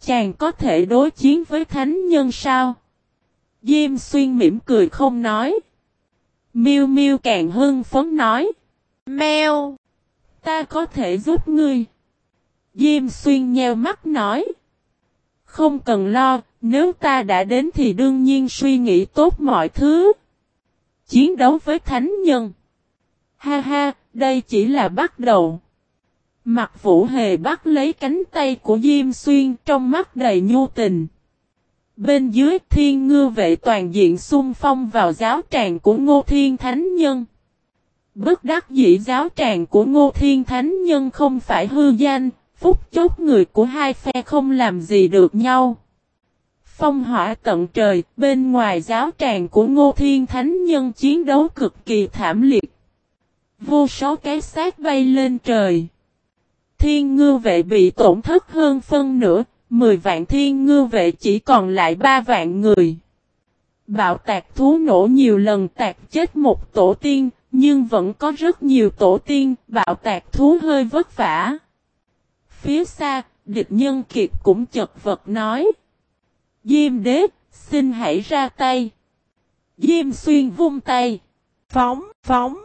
Chàng có thể đối chiến với thánh nhân sao? Diêm xuyên mỉm cười không nói. Miêu miêu càng hưng phấn nói. Mèo! Ta có thể giúp ngươi. Diêm xuyên nheo mắt nói. Không cần lo, nếu ta đã đến thì đương nhiên suy nghĩ tốt mọi thứ. Chiến đấu với thánh nhân. Ha ha, đây chỉ là bắt đầu. Mặt vũ hề bắt lấy cánh tay của Diêm Xuyên trong mắt đầy nhu tình. Bên dưới thiên ngư vệ toàn diện xung phong vào giáo tràng của Ngô Thiên Thánh Nhân. Bất đắc dĩ giáo tràng của Ngô Thiên Thánh Nhân không phải hư danh, phúc chốt người của hai phe không làm gì được nhau. Phong hỏa tận trời, bên ngoài giáo tràng của Ngô Thiên Thánh Nhân chiến đấu cực kỳ thảm liệt. Vô số cái xác bay lên trời. Thiên ngư vệ bị tổn thất hơn phân nửa, 10 vạn thiên ngư vệ chỉ còn lại 3 vạn người. Bạo tạc thú nổ nhiều lần tạc chết một tổ tiên, nhưng vẫn có rất nhiều tổ tiên, bạo tạc thú hơi vất vả. Phía xa, địch nhân kiệt cũng chật vật nói. Diêm đế, xin hãy ra tay. Diêm xuyên vung tay. Phóng, phóng.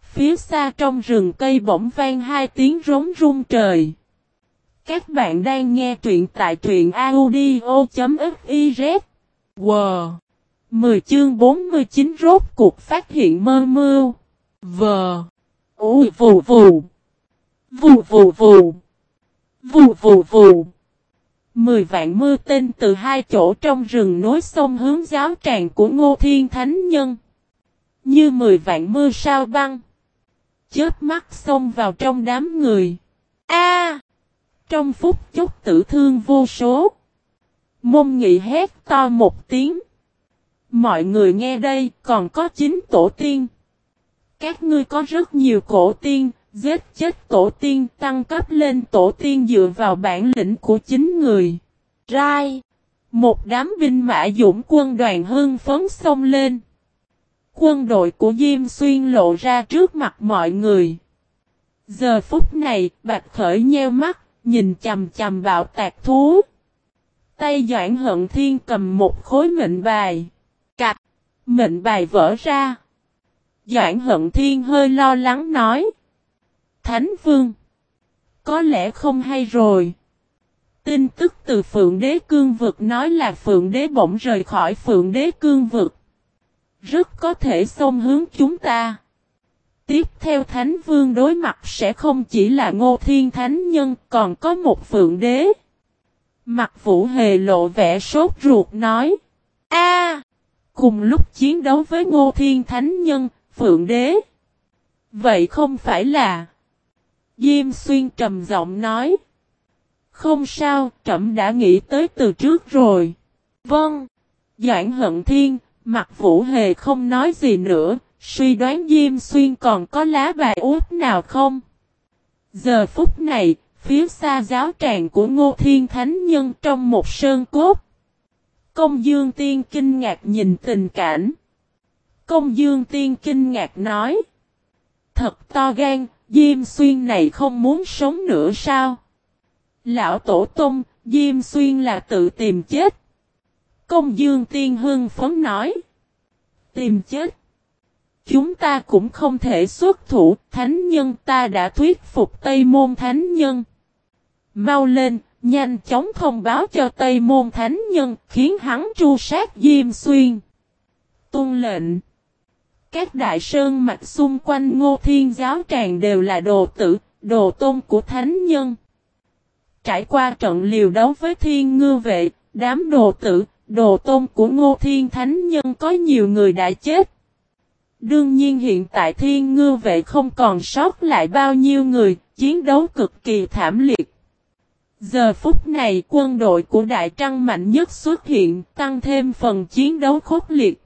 Phía xa trong rừng cây bỗng vang hai tiếng rống rung trời. Các bạn đang nghe truyện tại truyện audio.fiz. Wow! 10 chương 49 rốt cuộc phát hiện mơ mưu. Vờ! Ui vù vù! Vù vù vù! Vù vù vù! Mười vạn mưa tên từ hai chỗ trong rừng nối sông hướng giáo tràng của Ngô Thiên Thánh Nhân. Như mười vạn mưa sao băng. Chớp mắt xông vào trong đám người. A! Trong phút chốc tử thương vô số. Môn nghị hét to một tiếng. Mọi người nghe đây còn có chín tổ tiên. Các ngươi có rất nhiều cổ tiên, giết chết tổ tiên tăng cấp lên tổ tiên dựa vào bản lĩnh của chính người. Rai. Một đám binh mã dũng quân đoàn hưng phấn xông lên. Quân đội của Diêm Xuyên lộ ra trước mặt mọi người. Giờ phút này, Bạch Khởi nheo mắt, nhìn chầm chầm bạo tạc thú. Tay Doãn Hận Thiên cầm một khối mệnh bài. Cạch, mệnh bài vỡ ra. Doãn Hận Thiên hơi lo lắng nói. Thánh Vương, có lẽ không hay rồi. Tin tức từ Phượng Đế Cương Vực nói là Phượng Đế bỗng rời khỏi Phượng Đế Cương Vực. Rất có thể xông hướng chúng ta. Tiếp theo Thánh Vương đối mặt sẽ không chỉ là Ngô Thiên Thánh Nhân còn có một Phượng Đế. Mặt Vũ Hề lộ vẻ sốt ruột nói. a Cùng lúc chiến đấu với Ngô Thiên Thánh Nhân, Phượng Đế. Vậy không phải là... Diêm Xuyên trầm giọng nói. Không sao, trẫm đã nghĩ tới từ trước rồi. Vâng. Doãn hận thiên, mặt vũ hề không nói gì nữa, suy đoán Diêm Xuyên còn có lá bài út nào không? Giờ phút này, phía xa giáo tràng của Ngô Thiên Thánh Nhân trong một sơn cốt. Công Dương Tiên kinh ngạc nhìn tình cảnh. Công Dương Tiên kinh ngạc nói. Thật to gan, Diêm Xuyên này không muốn sống nữa sao? Lão Tổ Tông, Diêm Xuyên là tự tìm chết. Công Dương Tiên Hưng phấn nói. Tìm chết. Chúng ta cũng không thể xuất thủ, thánh nhân ta đã thuyết phục Tây Môn Thánh Nhân. Mau lên, nhanh chóng thông báo cho Tây Môn Thánh Nhân, khiến hắn tru sát Diêm Xuyên. Tôn lệnh. Các đại sơn mạch xung quanh ngô thiên giáo tràng đều là đồ tử, đồ tôn của Thánh Nhân. Trải qua trận liều đấu với thiên ngư vệ, đám đồ tử, đồ tôn của ngô thiên thánh nhân có nhiều người đã chết. Đương nhiên hiện tại thiên ngư vệ không còn sót lại bao nhiêu người, chiến đấu cực kỳ thảm liệt. Giờ phút này quân đội của Đại Trăng mạnh nhất xuất hiện, tăng thêm phần chiến đấu khốc liệt.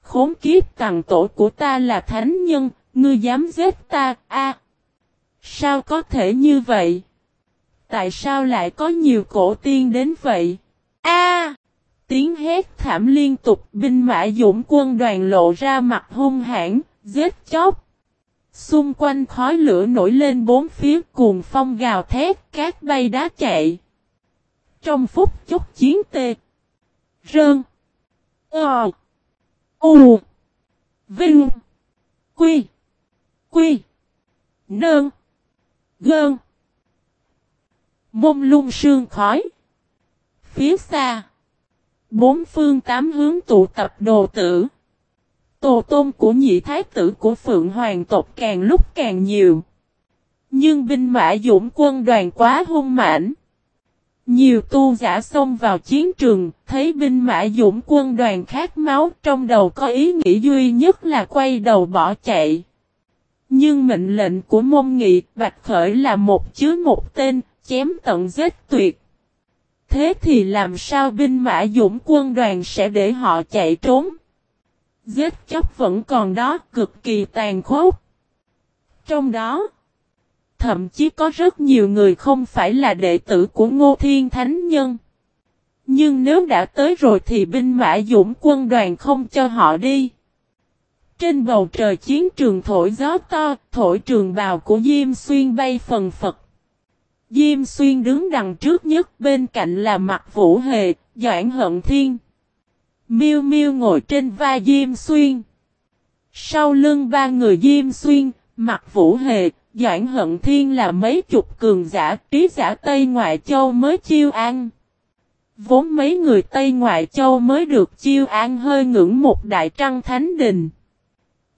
Khốn kiếp tàng tổ của ta là thánh nhân, ngươi dám giết ta, a Sao có thể như vậy? Tại sao lại có nhiều cổ tiên đến vậy? A! Tiếng hét thảm liên tục, binh mã dũng quân đoàn lộ ra mặt hung hãn, giết chóc. Xung quanh khói lửa nổi lên bốn phía cuồng phong gào thét, cát bay đá chạy. Trong phút chốc chiến tê. Rơn. Ờ. U. Vinh. Quy. Quy. Nơn. Gơn. Mông lung sương khói. Phía xa. Bốn phương tám hướng tụ tập đồ tử. Tổ tôn của nhị thái tử của Phượng Hoàng tộc càng lúc càng nhiều. Nhưng binh mã dũng quân đoàn quá hung mãnh. Nhiều tu giả xông vào chiến trường, thấy binh mã dũng quân đoàn khát máu trong đầu có ý nghĩ duy nhất là quay đầu bỏ chạy. Nhưng mệnh lệnh của môn nghị Bạch Khởi là một chứa một tên, chém tận giết tuyệt. Thế thì làm sao binh mã dũng quân đoàn sẽ để họ chạy trốn? Giết chóc vẫn còn đó cực kỳ tàn khốc. Trong đó, thậm chí có rất nhiều người không phải là đệ tử của Ngô Thiên Thánh Nhân. Nhưng nếu đã tới rồi thì binh mã dũng quân đoàn không cho họ đi. Trên bầu trời chiến trường thổi gió to, thổi trường bào của Diêm Xuyên bay phần phật. Diêm Xuyên đứng đằng trước nhất bên cạnh là mặt Vũ Hề, Doãn Hận Thiên. Miêu Miêu ngồi trên vai Diêm Xuyên. Sau lưng ba người Diêm Xuyên, mặt Vũ Hề, Doãn Hận Thiên là mấy chục cường giả trí giả Tây Ngoại Châu mới chiêu an. Vốn mấy người Tây Ngoại Châu mới được chiêu an hơi ngưỡng một đại trăng thánh đình.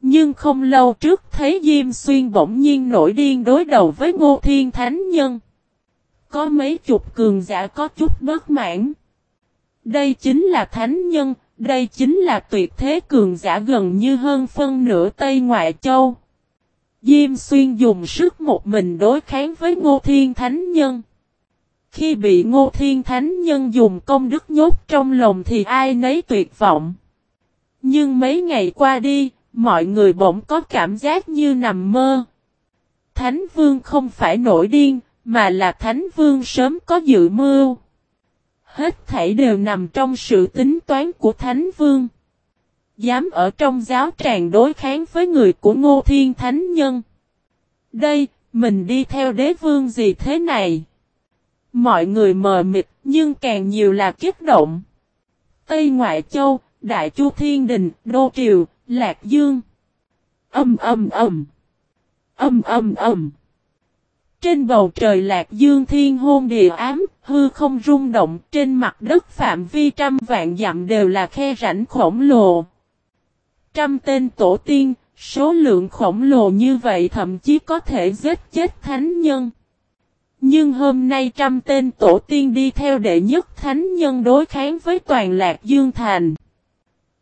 Nhưng không lâu trước thấy Diêm Xuyên bỗng nhiên nổi điên đối đầu với Ngô Thiên Thánh Nhân. Có mấy chục cường giả có chút bất mãn. Đây chính là thánh nhân, đây chính là tuyệt thế cường giả gần như hơn phân nửa Tây Ngoại Châu. Diêm xuyên dùng sức một mình đối kháng với Ngô Thiên Thánh Nhân. Khi bị Ngô Thiên Thánh Nhân dùng công đức nhốt trong lòng thì ai nấy tuyệt vọng. Nhưng mấy ngày qua đi, mọi người bỗng có cảm giác như nằm mơ. Thánh Vương không phải nổi điên, mà là Thánh Vương sớm có dự mưu. Hết thảy đều nằm trong sự tính toán của Thánh Vương. Dám ở trong giáo tràng đối kháng với người của Ngô Thiên Thánh Nhân. Đây, mình đi theo đế vương gì thế này? Mọi người mờ mịt nhưng càng nhiều là kích động. Tây Ngoại Châu, Đại Chu Thiên Đình, Đô Triều, Lạc Dương. Âm âm âm. Âm âm âm. Trên bầu trời Lạc Dương thiên hôn địa ám, hư không rung động, trên mặt đất phạm vi trăm vạn dặm đều là khe rãnh khổng lồ. Trăm tên tổ tiên, số lượng khổng lồ như vậy thậm chí có thể giết chết thánh nhân. Nhưng hôm nay trăm tên tổ tiên đi theo đệ nhất thánh nhân đối kháng với toàn Lạc Dương Thành.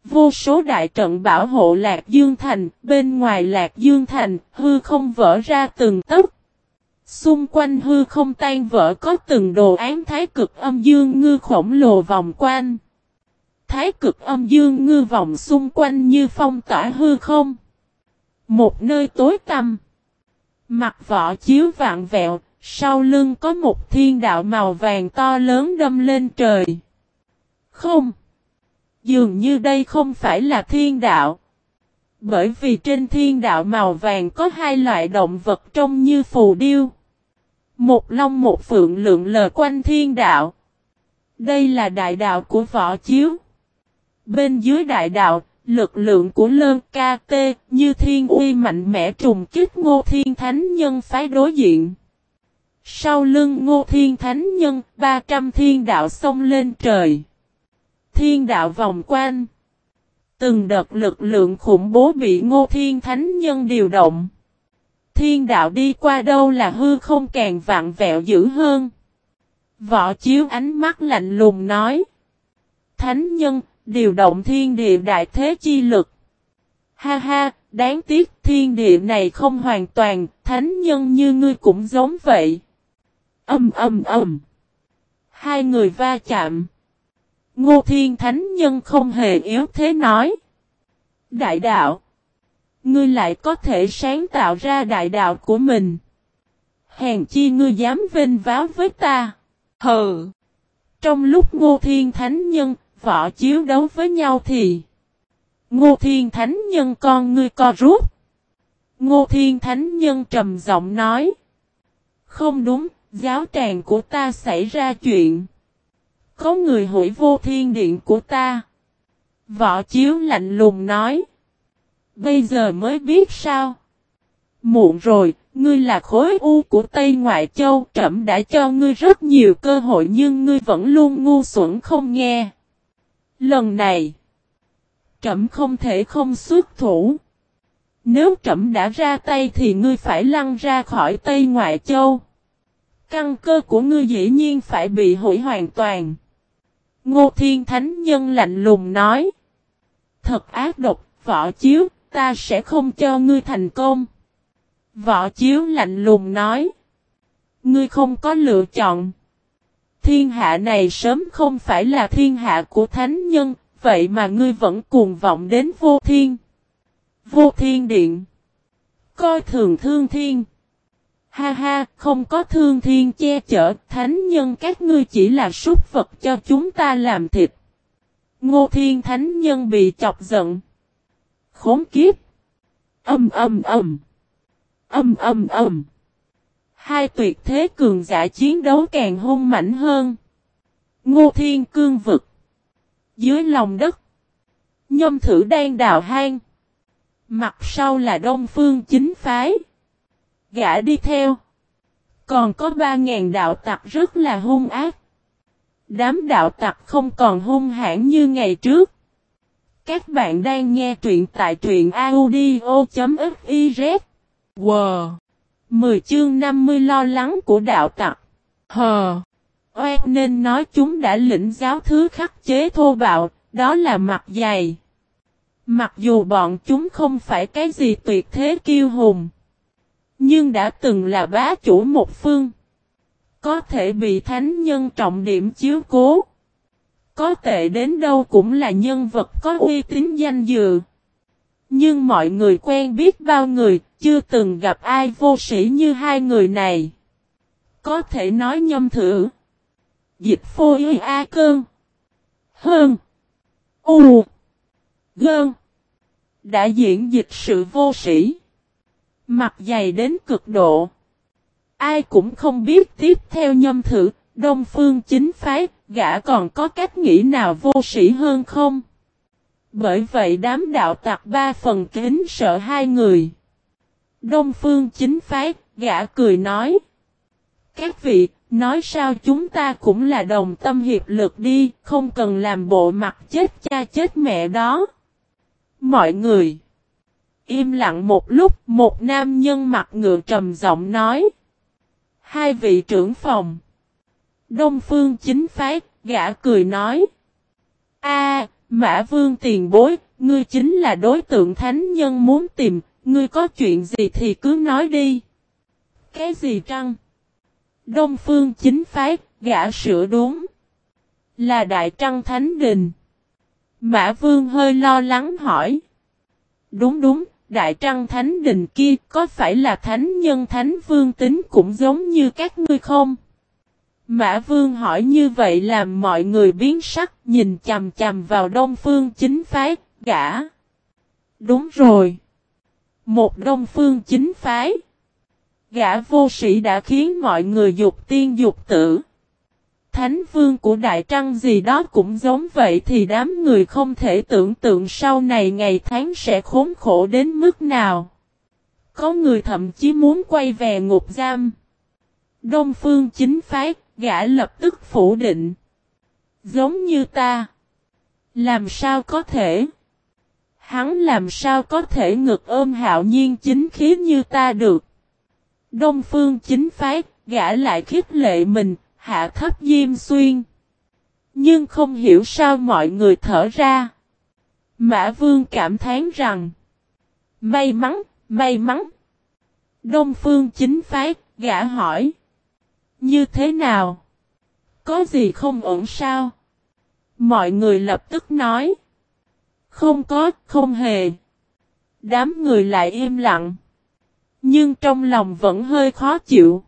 Vô số đại trận bảo hộ Lạc Dương Thành, bên ngoài Lạc Dương Thành, hư không vỡ ra từng tấc. Xung quanh hư không tan vỡ có từng đồ án thái cực âm dương ngư khổng lồ vòng quanh. Thái cực âm dương ngư vòng xung quanh như phong tỏa hư không. Một nơi tối tăm. Mặt vỏ chiếu vạn vẹo, sau lưng có một thiên đạo màu vàng to lớn đâm lên trời. Không. Dường như đây không phải là thiên đạo. Bởi vì trên thiên đạo màu vàng có hai loại động vật trông như phù điêu. Một long một phượng lượng lờ quanh thiên đạo. Đây là đại đạo của võ chiếu. Bên dưới đại đạo, lực lượng của lơn ca tê như thiên uy mạnh mẽ trùng kích ngô thiên thánh nhân phái đối diện. Sau lưng ngô thiên thánh nhân, 300 thiên đạo xông lên trời. Thiên đạo vòng quanh. Từng đợt lực lượng khủng bố bị ngô thiên thánh nhân điều động. Thiên đạo đi qua đâu là hư không càng vạn vẹo dữ hơn. Võ chiếu ánh mắt lạnh lùng nói. Thánh nhân, điều động thiên địa đại thế chi lực. Ha ha, đáng tiếc thiên địa này không hoàn toàn, thánh nhân như ngươi cũng giống vậy. Âm âm âm. Hai người va chạm. Ngô thiên thánh nhân không hề yếu thế nói. Đại đạo. Ngươi lại có thể sáng tạo ra đại đạo của mình. Hèn chi ngươi dám vinh váo với ta. Hừ. Trong lúc ngô thiên thánh nhân, võ chiếu đấu với nhau thì. Ngô thiên thánh nhân con ngươi co rút. Ngô thiên thánh nhân trầm giọng nói. Không đúng, giáo tràng của ta xảy ra chuyện. Có người hủy vô thiên điện của ta. Võ chiếu lạnh lùng nói. Bây giờ mới biết sao? Muộn rồi, ngươi là khối u của Tây Ngoại Châu, trẫm đã cho ngươi rất nhiều cơ hội nhưng ngươi vẫn luôn ngu xuẩn không nghe. Lần này, trẫm không thể không xuất thủ. Nếu trẫm đã ra tay thì ngươi phải lăn ra khỏi Tây Ngoại Châu. Căn cơ của ngươi dĩ nhiên phải bị hủy hoàn toàn. Ngô Thiên Thánh Nhân lạnh lùng nói. Thật ác độc, võ chiếu, ta sẽ không cho ngươi thành công. Võ chiếu lạnh lùng nói. Ngươi không có lựa chọn. Thiên hạ này sớm không phải là thiên hạ của thánh nhân, vậy mà ngươi vẫn cuồng vọng đến vô thiên. Vô thiên điện. Coi thường thương thiên. Ha ha, không có thương thiên che chở, thánh nhân các ngươi chỉ là súc vật cho chúng ta làm thịt. Ngô thiên thánh nhân bị chọc giận. Khốn kiếp. Âm âm âm. Âm âm âm. Hai tuyệt thế cường giả chiến đấu càng hung mạnh hơn. Ngô Thiên Cương vực. Dưới lòng đất. Nhâm thử đang đào hang. Mặt sau là Đông Phương chính phái. Gã đi theo. Còn có ba ngàn đạo tặc rất là hung ác. Đám đạo tặc không còn hung hãn như ngày trước. Các bạn đang nghe truyện tại truyện audio.fiz. Wow! 10 chương 50 lo lắng của đạo tặc. Hờ! Oan nên nói chúng đã lĩnh giáo thứ khắc chế thô bạo, đó là mặt dày. Mặc dù bọn chúng không phải cái gì tuyệt thế kiêu hùng. Nhưng đã từng là bá chủ một phương. Có thể bị thánh nhân trọng điểm chiếu cố. Có tệ đến đâu cũng là nhân vật có uy tín danh dự. Nhưng mọi người quen biết bao người, chưa từng gặp ai vô sĩ như hai người này. Có thể nói nhâm thử. Dịch phô y A cơn. Hơn. U. Gơn. Đã diễn dịch sự vô sĩ. Mặt dày đến cực độ. Ai cũng không biết tiếp theo nhâm thử, Đông Phương chính phái, gã còn có cách nghĩ nào vô sĩ hơn không? Bởi vậy đám đạo tặc ba phần kính sợ hai người. Đông Phương chính phái, gã cười nói. Các vị, nói sao chúng ta cũng là đồng tâm hiệp lực đi, không cần làm bộ mặt chết cha chết mẹ đó. Mọi người. Im lặng một lúc, một nam nhân mặt ngựa trầm giọng nói. Hai vị trưởng phòng. Đông phương chính phái, gã cười nói. a Mã Vương tiền bối, ngươi chính là đối tượng thánh nhân muốn tìm, ngươi có chuyện gì thì cứ nói đi. Cái gì trăng? Đông Phương chính phái, gã sửa đúng. Là Đại Trăng Thánh Đình. Mã Vương hơi lo lắng hỏi. Đúng đúng, Đại Trăng Thánh Đình kia có phải là Thánh Nhân Thánh Vương tính cũng giống như các ngươi không? Mã Vương hỏi như vậy làm mọi người biến sắc nhìn chằm chằm vào Đông Phương chính phái, gã. Đúng rồi. Một Đông Phương chính phái. Gã vô sĩ đã khiến mọi người dục tiên dục tử. Thánh vương của Đại Trăng gì đó cũng giống vậy thì đám người không thể tưởng tượng sau này ngày tháng sẽ khốn khổ đến mức nào. Có người thậm chí muốn quay về ngục giam. Đông phương chính phái, gã lập tức phủ định. Giống như ta. Làm sao có thể? Hắn làm sao có thể ngực ôm hạo nhiên chính khí như ta được? Đông phương chính phái, gã lại khiếp lệ mình, hạ thấp Diêm Xuyên. Nhưng không hiểu sao mọi người thở ra. Mã Vương cảm thán rằng, may mắn, may mắn. Đông phương chính phái, gã hỏi, như thế nào? Có gì không ổn sao? Mọi người lập tức nói, không có, không hề. Đám người lại im lặng. Nhưng trong lòng vẫn hơi khó chịu.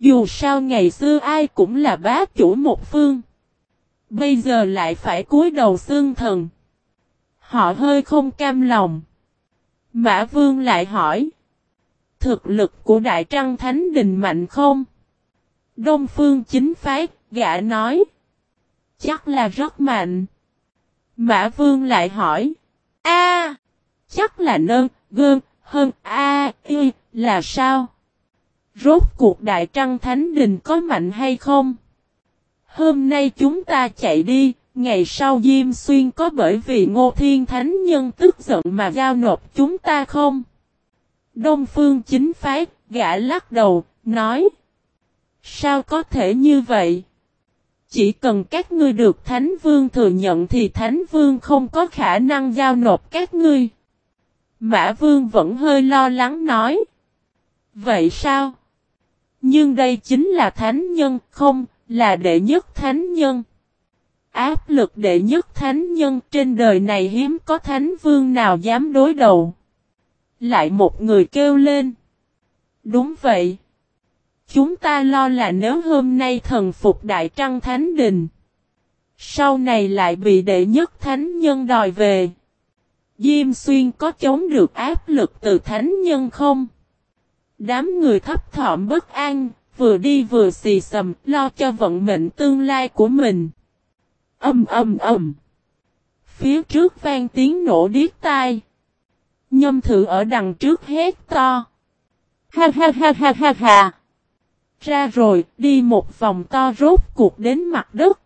Dù sao ngày xưa ai cũng là bá chủ một phương. Bây giờ lại phải cúi đầu xương thần. Họ hơi không cam lòng. Mã Vương lại hỏi. Thực lực của Đại Trăng Thánh Đình mạnh không? Đông Phương chính phái, gã nói. Chắc là rất mạnh. Mã Vương lại hỏi. A, chắc là nơn, gơn, hơn A, y, là sao? Rốt cuộc Đại Trăng Thánh Đình có mạnh hay không? Hôm nay chúng ta chạy đi, ngày sau Diêm Xuyên có bởi vì Ngô Thiên Thánh Nhân tức giận mà giao nộp chúng ta không? Đông Phương chính phái, gã lắc đầu, nói. Sao có thể như vậy? Chỉ cần các ngươi được Thánh Vương thừa nhận thì Thánh Vương không có khả năng giao nộp các ngươi. Mã Vương vẫn hơi lo lắng nói. Vậy sao? Nhưng đây chính là thánh nhân, không, là đệ nhất thánh nhân. Áp lực đệ nhất thánh nhân trên đời này hiếm có thánh vương nào dám đối đầu. Lại một người kêu lên. Đúng vậy. Chúng ta lo là nếu hôm nay thần phục Đại Trăng Thánh Đình. Sau này lại bị đệ nhất thánh nhân đòi về. Diêm xuyên có chống được áp lực từ thánh nhân không? Đám người thấp thỏm bất an, vừa đi vừa xì xầm, lo cho vận mệnh tương lai của mình. Âm âm âm. Phía trước vang tiếng nổ điếc tai. Nhâm thử ở đằng trước hét to. Ha ha ha ha ha ha. Ra rồi, đi một vòng to rốt cuộc đến mặt đất.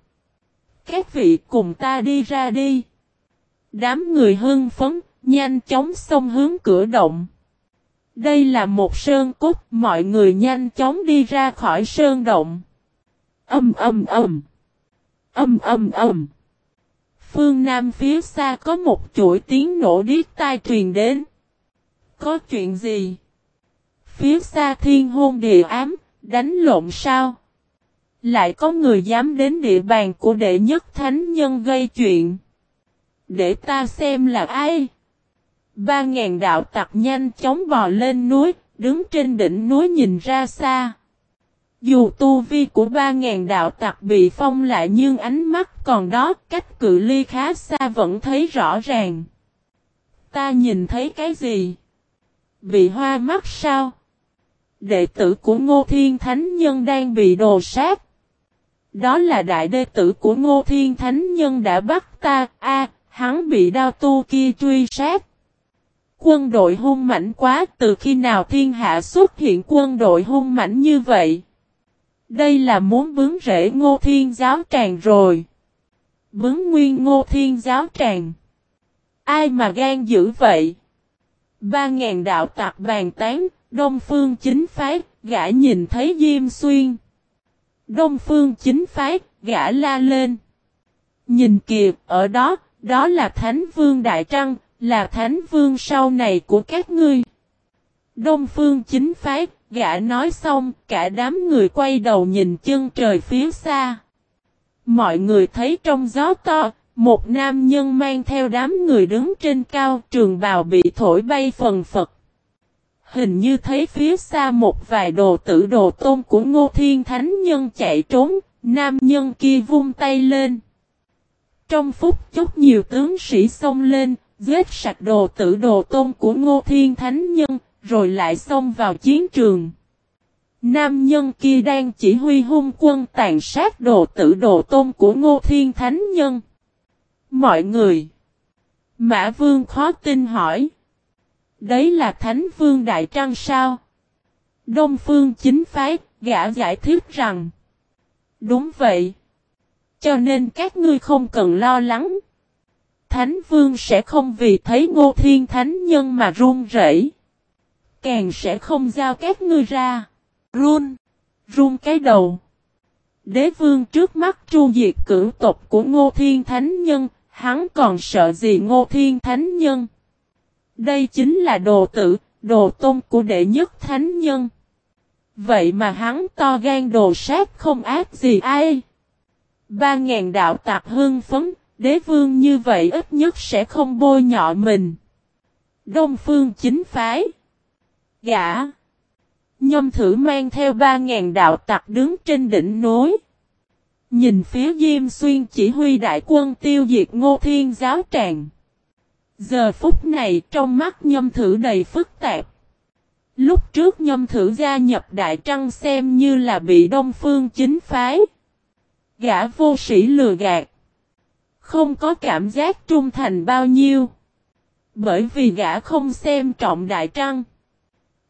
Các vị cùng ta đi ra đi. Đám người hưng phấn, nhanh chóng xông hướng cửa động. Đây là một sơn cốt, mọi người nhanh chóng đi ra khỏi sơn động. Âm âm âm. Âm âm âm. Phương Nam phía xa có một chuỗi tiếng nổ điếc tai truyền đến. Có chuyện gì? Phía xa thiên hôn địa ám, đánh lộn sao? Lại có người dám đến địa bàn của đệ nhất thánh nhân gây chuyện. Để ta xem là ai? Ba ngàn đạo tặc nhanh chóng bò lên núi, đứng trên đỉnh núi nhìn ra xa. Dù tu vi của ba ngàn đạo tặc bị phong lại nhưng ánh mắt còn đó, cách cự ly khá xa vẫn thấy rõ ràng. Ta nhìn thấy cái gì? Bị hoa mắt sao? Đệ tử của Ngô Thiên Thánh Nhân đang bị đồ sát. Đó là đại đệ tử của Ngô Thiên Thánh Nhân đã bắt ta, a hắn bị đao tu kia truy sát. Quân đội hung mảnh quá từ khi nào thiên hạ xuất hiện quân đội hung mảnh như vậy? Đây là muốn bướng rễ ngô thiên giáo tràng rồi. Bướng nguyên ngô thiên giáo tràng. Ai mà gan dữ vậy? Ba ngàn đạo tạc bàn tán, Đông Phương chính phái, gã nhìn thấy Diêm Xuyên. Đông Phương chính phái, gã la lên. Nhìn kìa, ở đó, đó là Thánh Vương Đại Trăng, là Thánh Vương sau này của các ngươi. Đông Phương chính phái, gã nói xong, cả đám người quay đầu nhìn chân trời phía xa. Mọi người thấy trong gió to, một nam nhân mang theo đám người đứng trên cao trường bào bị thổi bay phần phật. Hình như thấy phía xa một vài đồ tử đồ tôn của ngô thiên thánh nhân chạy trốn, nam nhân kia vung tay lên. Trong phút chốc nhiều tướng sĩ xông lên, giết sạch đồ tử đồ tôn của ngô thiên thánh nhân, rồi lại xông vào chiến trường. Nam nhân kia đang chỉ huy hung quân tàn sát đồ tử đồ tôn của ngô thiên thánh nhân. Mọi người! Mã vương khó tin hỏi. Đấy là thánh vương đại trăng sao? Đông phương chính phái, gã giải thích rằng. Đúng vậy. Cho nên các ngươi không cần lo lắng. Thánh vương sẽ không vì thấy ngô thiên thánh nhân mà run rẩy Càng sẽ không giao các ngươi ra. Run. Run cái đầu. Đế vương trước mắt tru diệt cử tộc của ngô thiên thánh nhân. Hắn còn sợ gì ngô thiên thánh nhân. Đây chính là đồ tử, đồ tôn của đệ nhất thánh nhân. Vậy mà hắn to gan đồ sát không ác gì ai. Ba ngàn đạo tạc hưng phấn, đế vương như vậy ít nhất sẽ không bôi nhọ mình. Đông phương chính phái. Gã. Nhâm thử mang theo ba ngàn đạo tặc đứng trên đỉnh núi. Nhìn phía Diêm Xuyên chỉ huy đại quân tiêu diệt ngô thiên giáo tràng. Giờ phút này trong mắt nhâm thử đầy phức tạp. Lúc trước nhâm thử gia nhập Đại Trăng xem như là bị Đông Phương chính phái. Gã vô sĩ lừa gạt. Không có cảm giác trung thành bao nhiêu. Bởi vì gã không xem trọng Đại Trăng.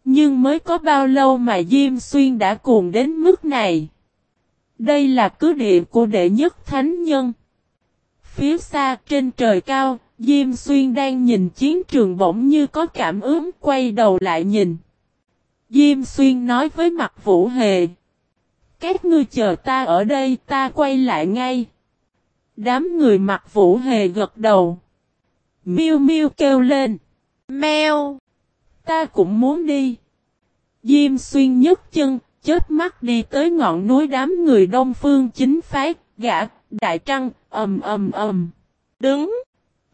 Nhưng mới có bao lâu mà Diêm Xuyên đã cuồng đến mức này. Đây là cứ địa của đệ nhất thánh nhân. Phía xa trên trời cao, Diêm Xuyên đang nhìn chiến trường bỗng như có cảm ứng quay đầu lại nhìn. Diêm Xuyên nói với mặt Vũ Hề. Các ngươi chờ ta ở đây ta quay lại ngay. Đám người mặt Vũ Hề gật đầu. Miêu Miêu kêu lên. Mèo. Ta cũng muốn đi. Diêm Xuyên nhấc chân, chết mắt đi tới ngọn núi đám người đông phương chính phái, gã, đại trăng, ầm ầm ầm. Đứng.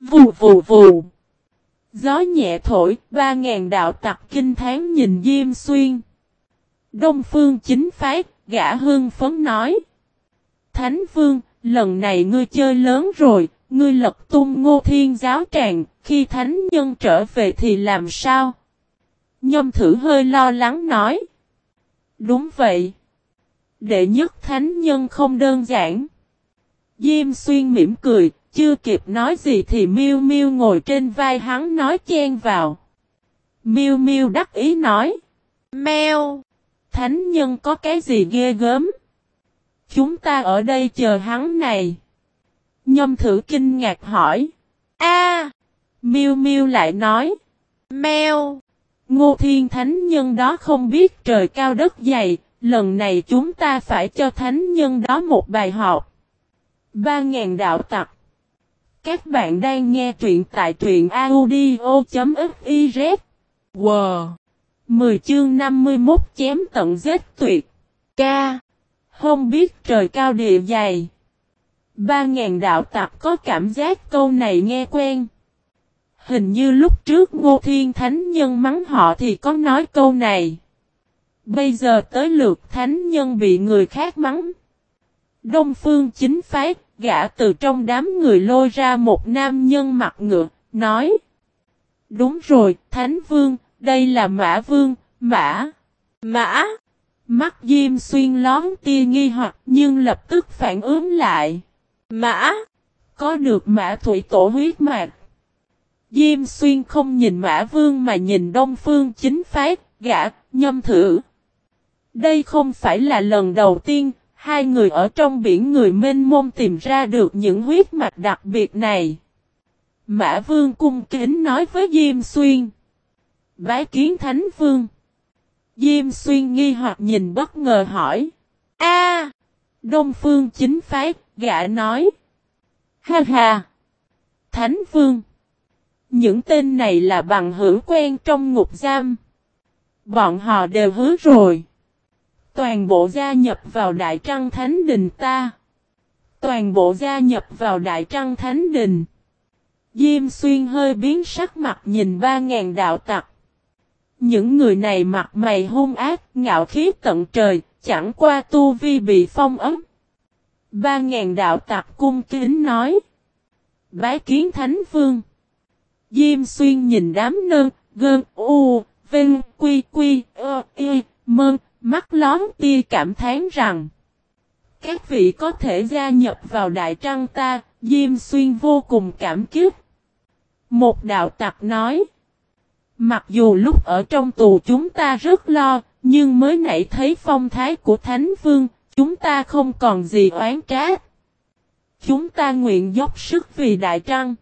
Vù vù vù. Gió nhẹ thổi, ba ngàn đạo tặc kinh tháng nhìn Diêm Xuyên. Đông phương chính phái, gã hương phấn nói. Thánh Vương, lần này ngươi chơi lớn rồi, ngươi lật tung ngô thiên giáo tràng, khi thánh nhân trở về thì làm sao? Nhâm thử hơi lo lắng nói. Đúng vậy. Đệ nhất thánh nhân không đơn giản. Diêm xuyên mỉm cười, chưa kịp nói gì thì Miu Miu ngồi trên vai hắn nói chen vào. Miu Miu đắc ý nói. Mèo! Thánh nhân có cái gì ghê gớm? Chúng ta ở đây chờ hắn này. Nhâm thử kinh ngạc hỏi. A! Miu Miu lại nói. Mèo! Ngô Thiên Thánh Nhân đó không biết trời cao đất dày, lần này chúng ta phải cho thánh nhân đó một bài học. Ba ngàn đạo tặc. Các bạn đang nghe truyện tại truyện audio.fiz. Wow! 10 chương 51 chém tận giết tuyệt. Ca. Không biết trời cao địa dày. Ba ngàn đạo tặc có cảm giác câu này nghe quen. Hình như lúc trước Ngô Thiên Thánh Nhân mắng họ thì có nói câu này. Bây giờ tới lượt Thánh Nhân bị người khác mắng. Đông Phương chính phái, gã từ trong đám người lôi ra một nam nhân mặt ngựa, nói. Đúng rồi, Thánh Vương, đây là Mã Vương, Mã. Mã. Mắt Diêm Xuyên lón tia nghi hoặc nhưng lập tức phản ứng lại. Mã. Có được Mã Thủy Tổ huyết mạch. Diêm Xuyên không nhìn Mã Vương mà nhìn Đông Phương chính phái, gã, nhâm thử. Đây không phải là lần đầu tiên, hai người ở trong biển người mênh mông tìm ra được những huyết mạch đặc biệt này. Mã Vương cung kính nói với Diêm Xuyên. Bái kiến Thánh Vương. Diêm Xuyên nghi hoặc nhìn bất ngờ hỏi. A, Đông Phương chính phái, gã nói. Ha ha! Thánh Vương! Những tên này là bằng hữu quen trong ngục giam. Bọn họ đều hứa rồi. Toàn bộ gia nhập vào Đại Trăng Thánh Đình ta. Toàn bộ gia nhập vào Đại Trăng Thánh Đình. Diêm xuyên hơi biến sắc mặt nhìn ba ngàn đạo tặc. Những người này mặt mày hung ác, ngạo khí tận trời, chẳng qua tu vi bị phong ấm. Ba ngàn đạo tặc cung kính nói. Bái kiến Thánh Vương. Diêm xuyên nhìn đám nơn, gơn, u, vinh, quy, quy, ơ, y, mơn, mắt lón tia cảm thán rằng. Các vị có thể gia nhập vào Đại Trăng ta, Diêm xuyên vô cùng cảm kích. Một đạo tặc nói. Mặc dù lúc ở trong tù chúng ta rất lo, nhưng mới nãy thấy phong thái của Thánh Vương, chúng ta không còn gì oán trách. Chúng ta nguyện dốc sức vì Đại Trăng.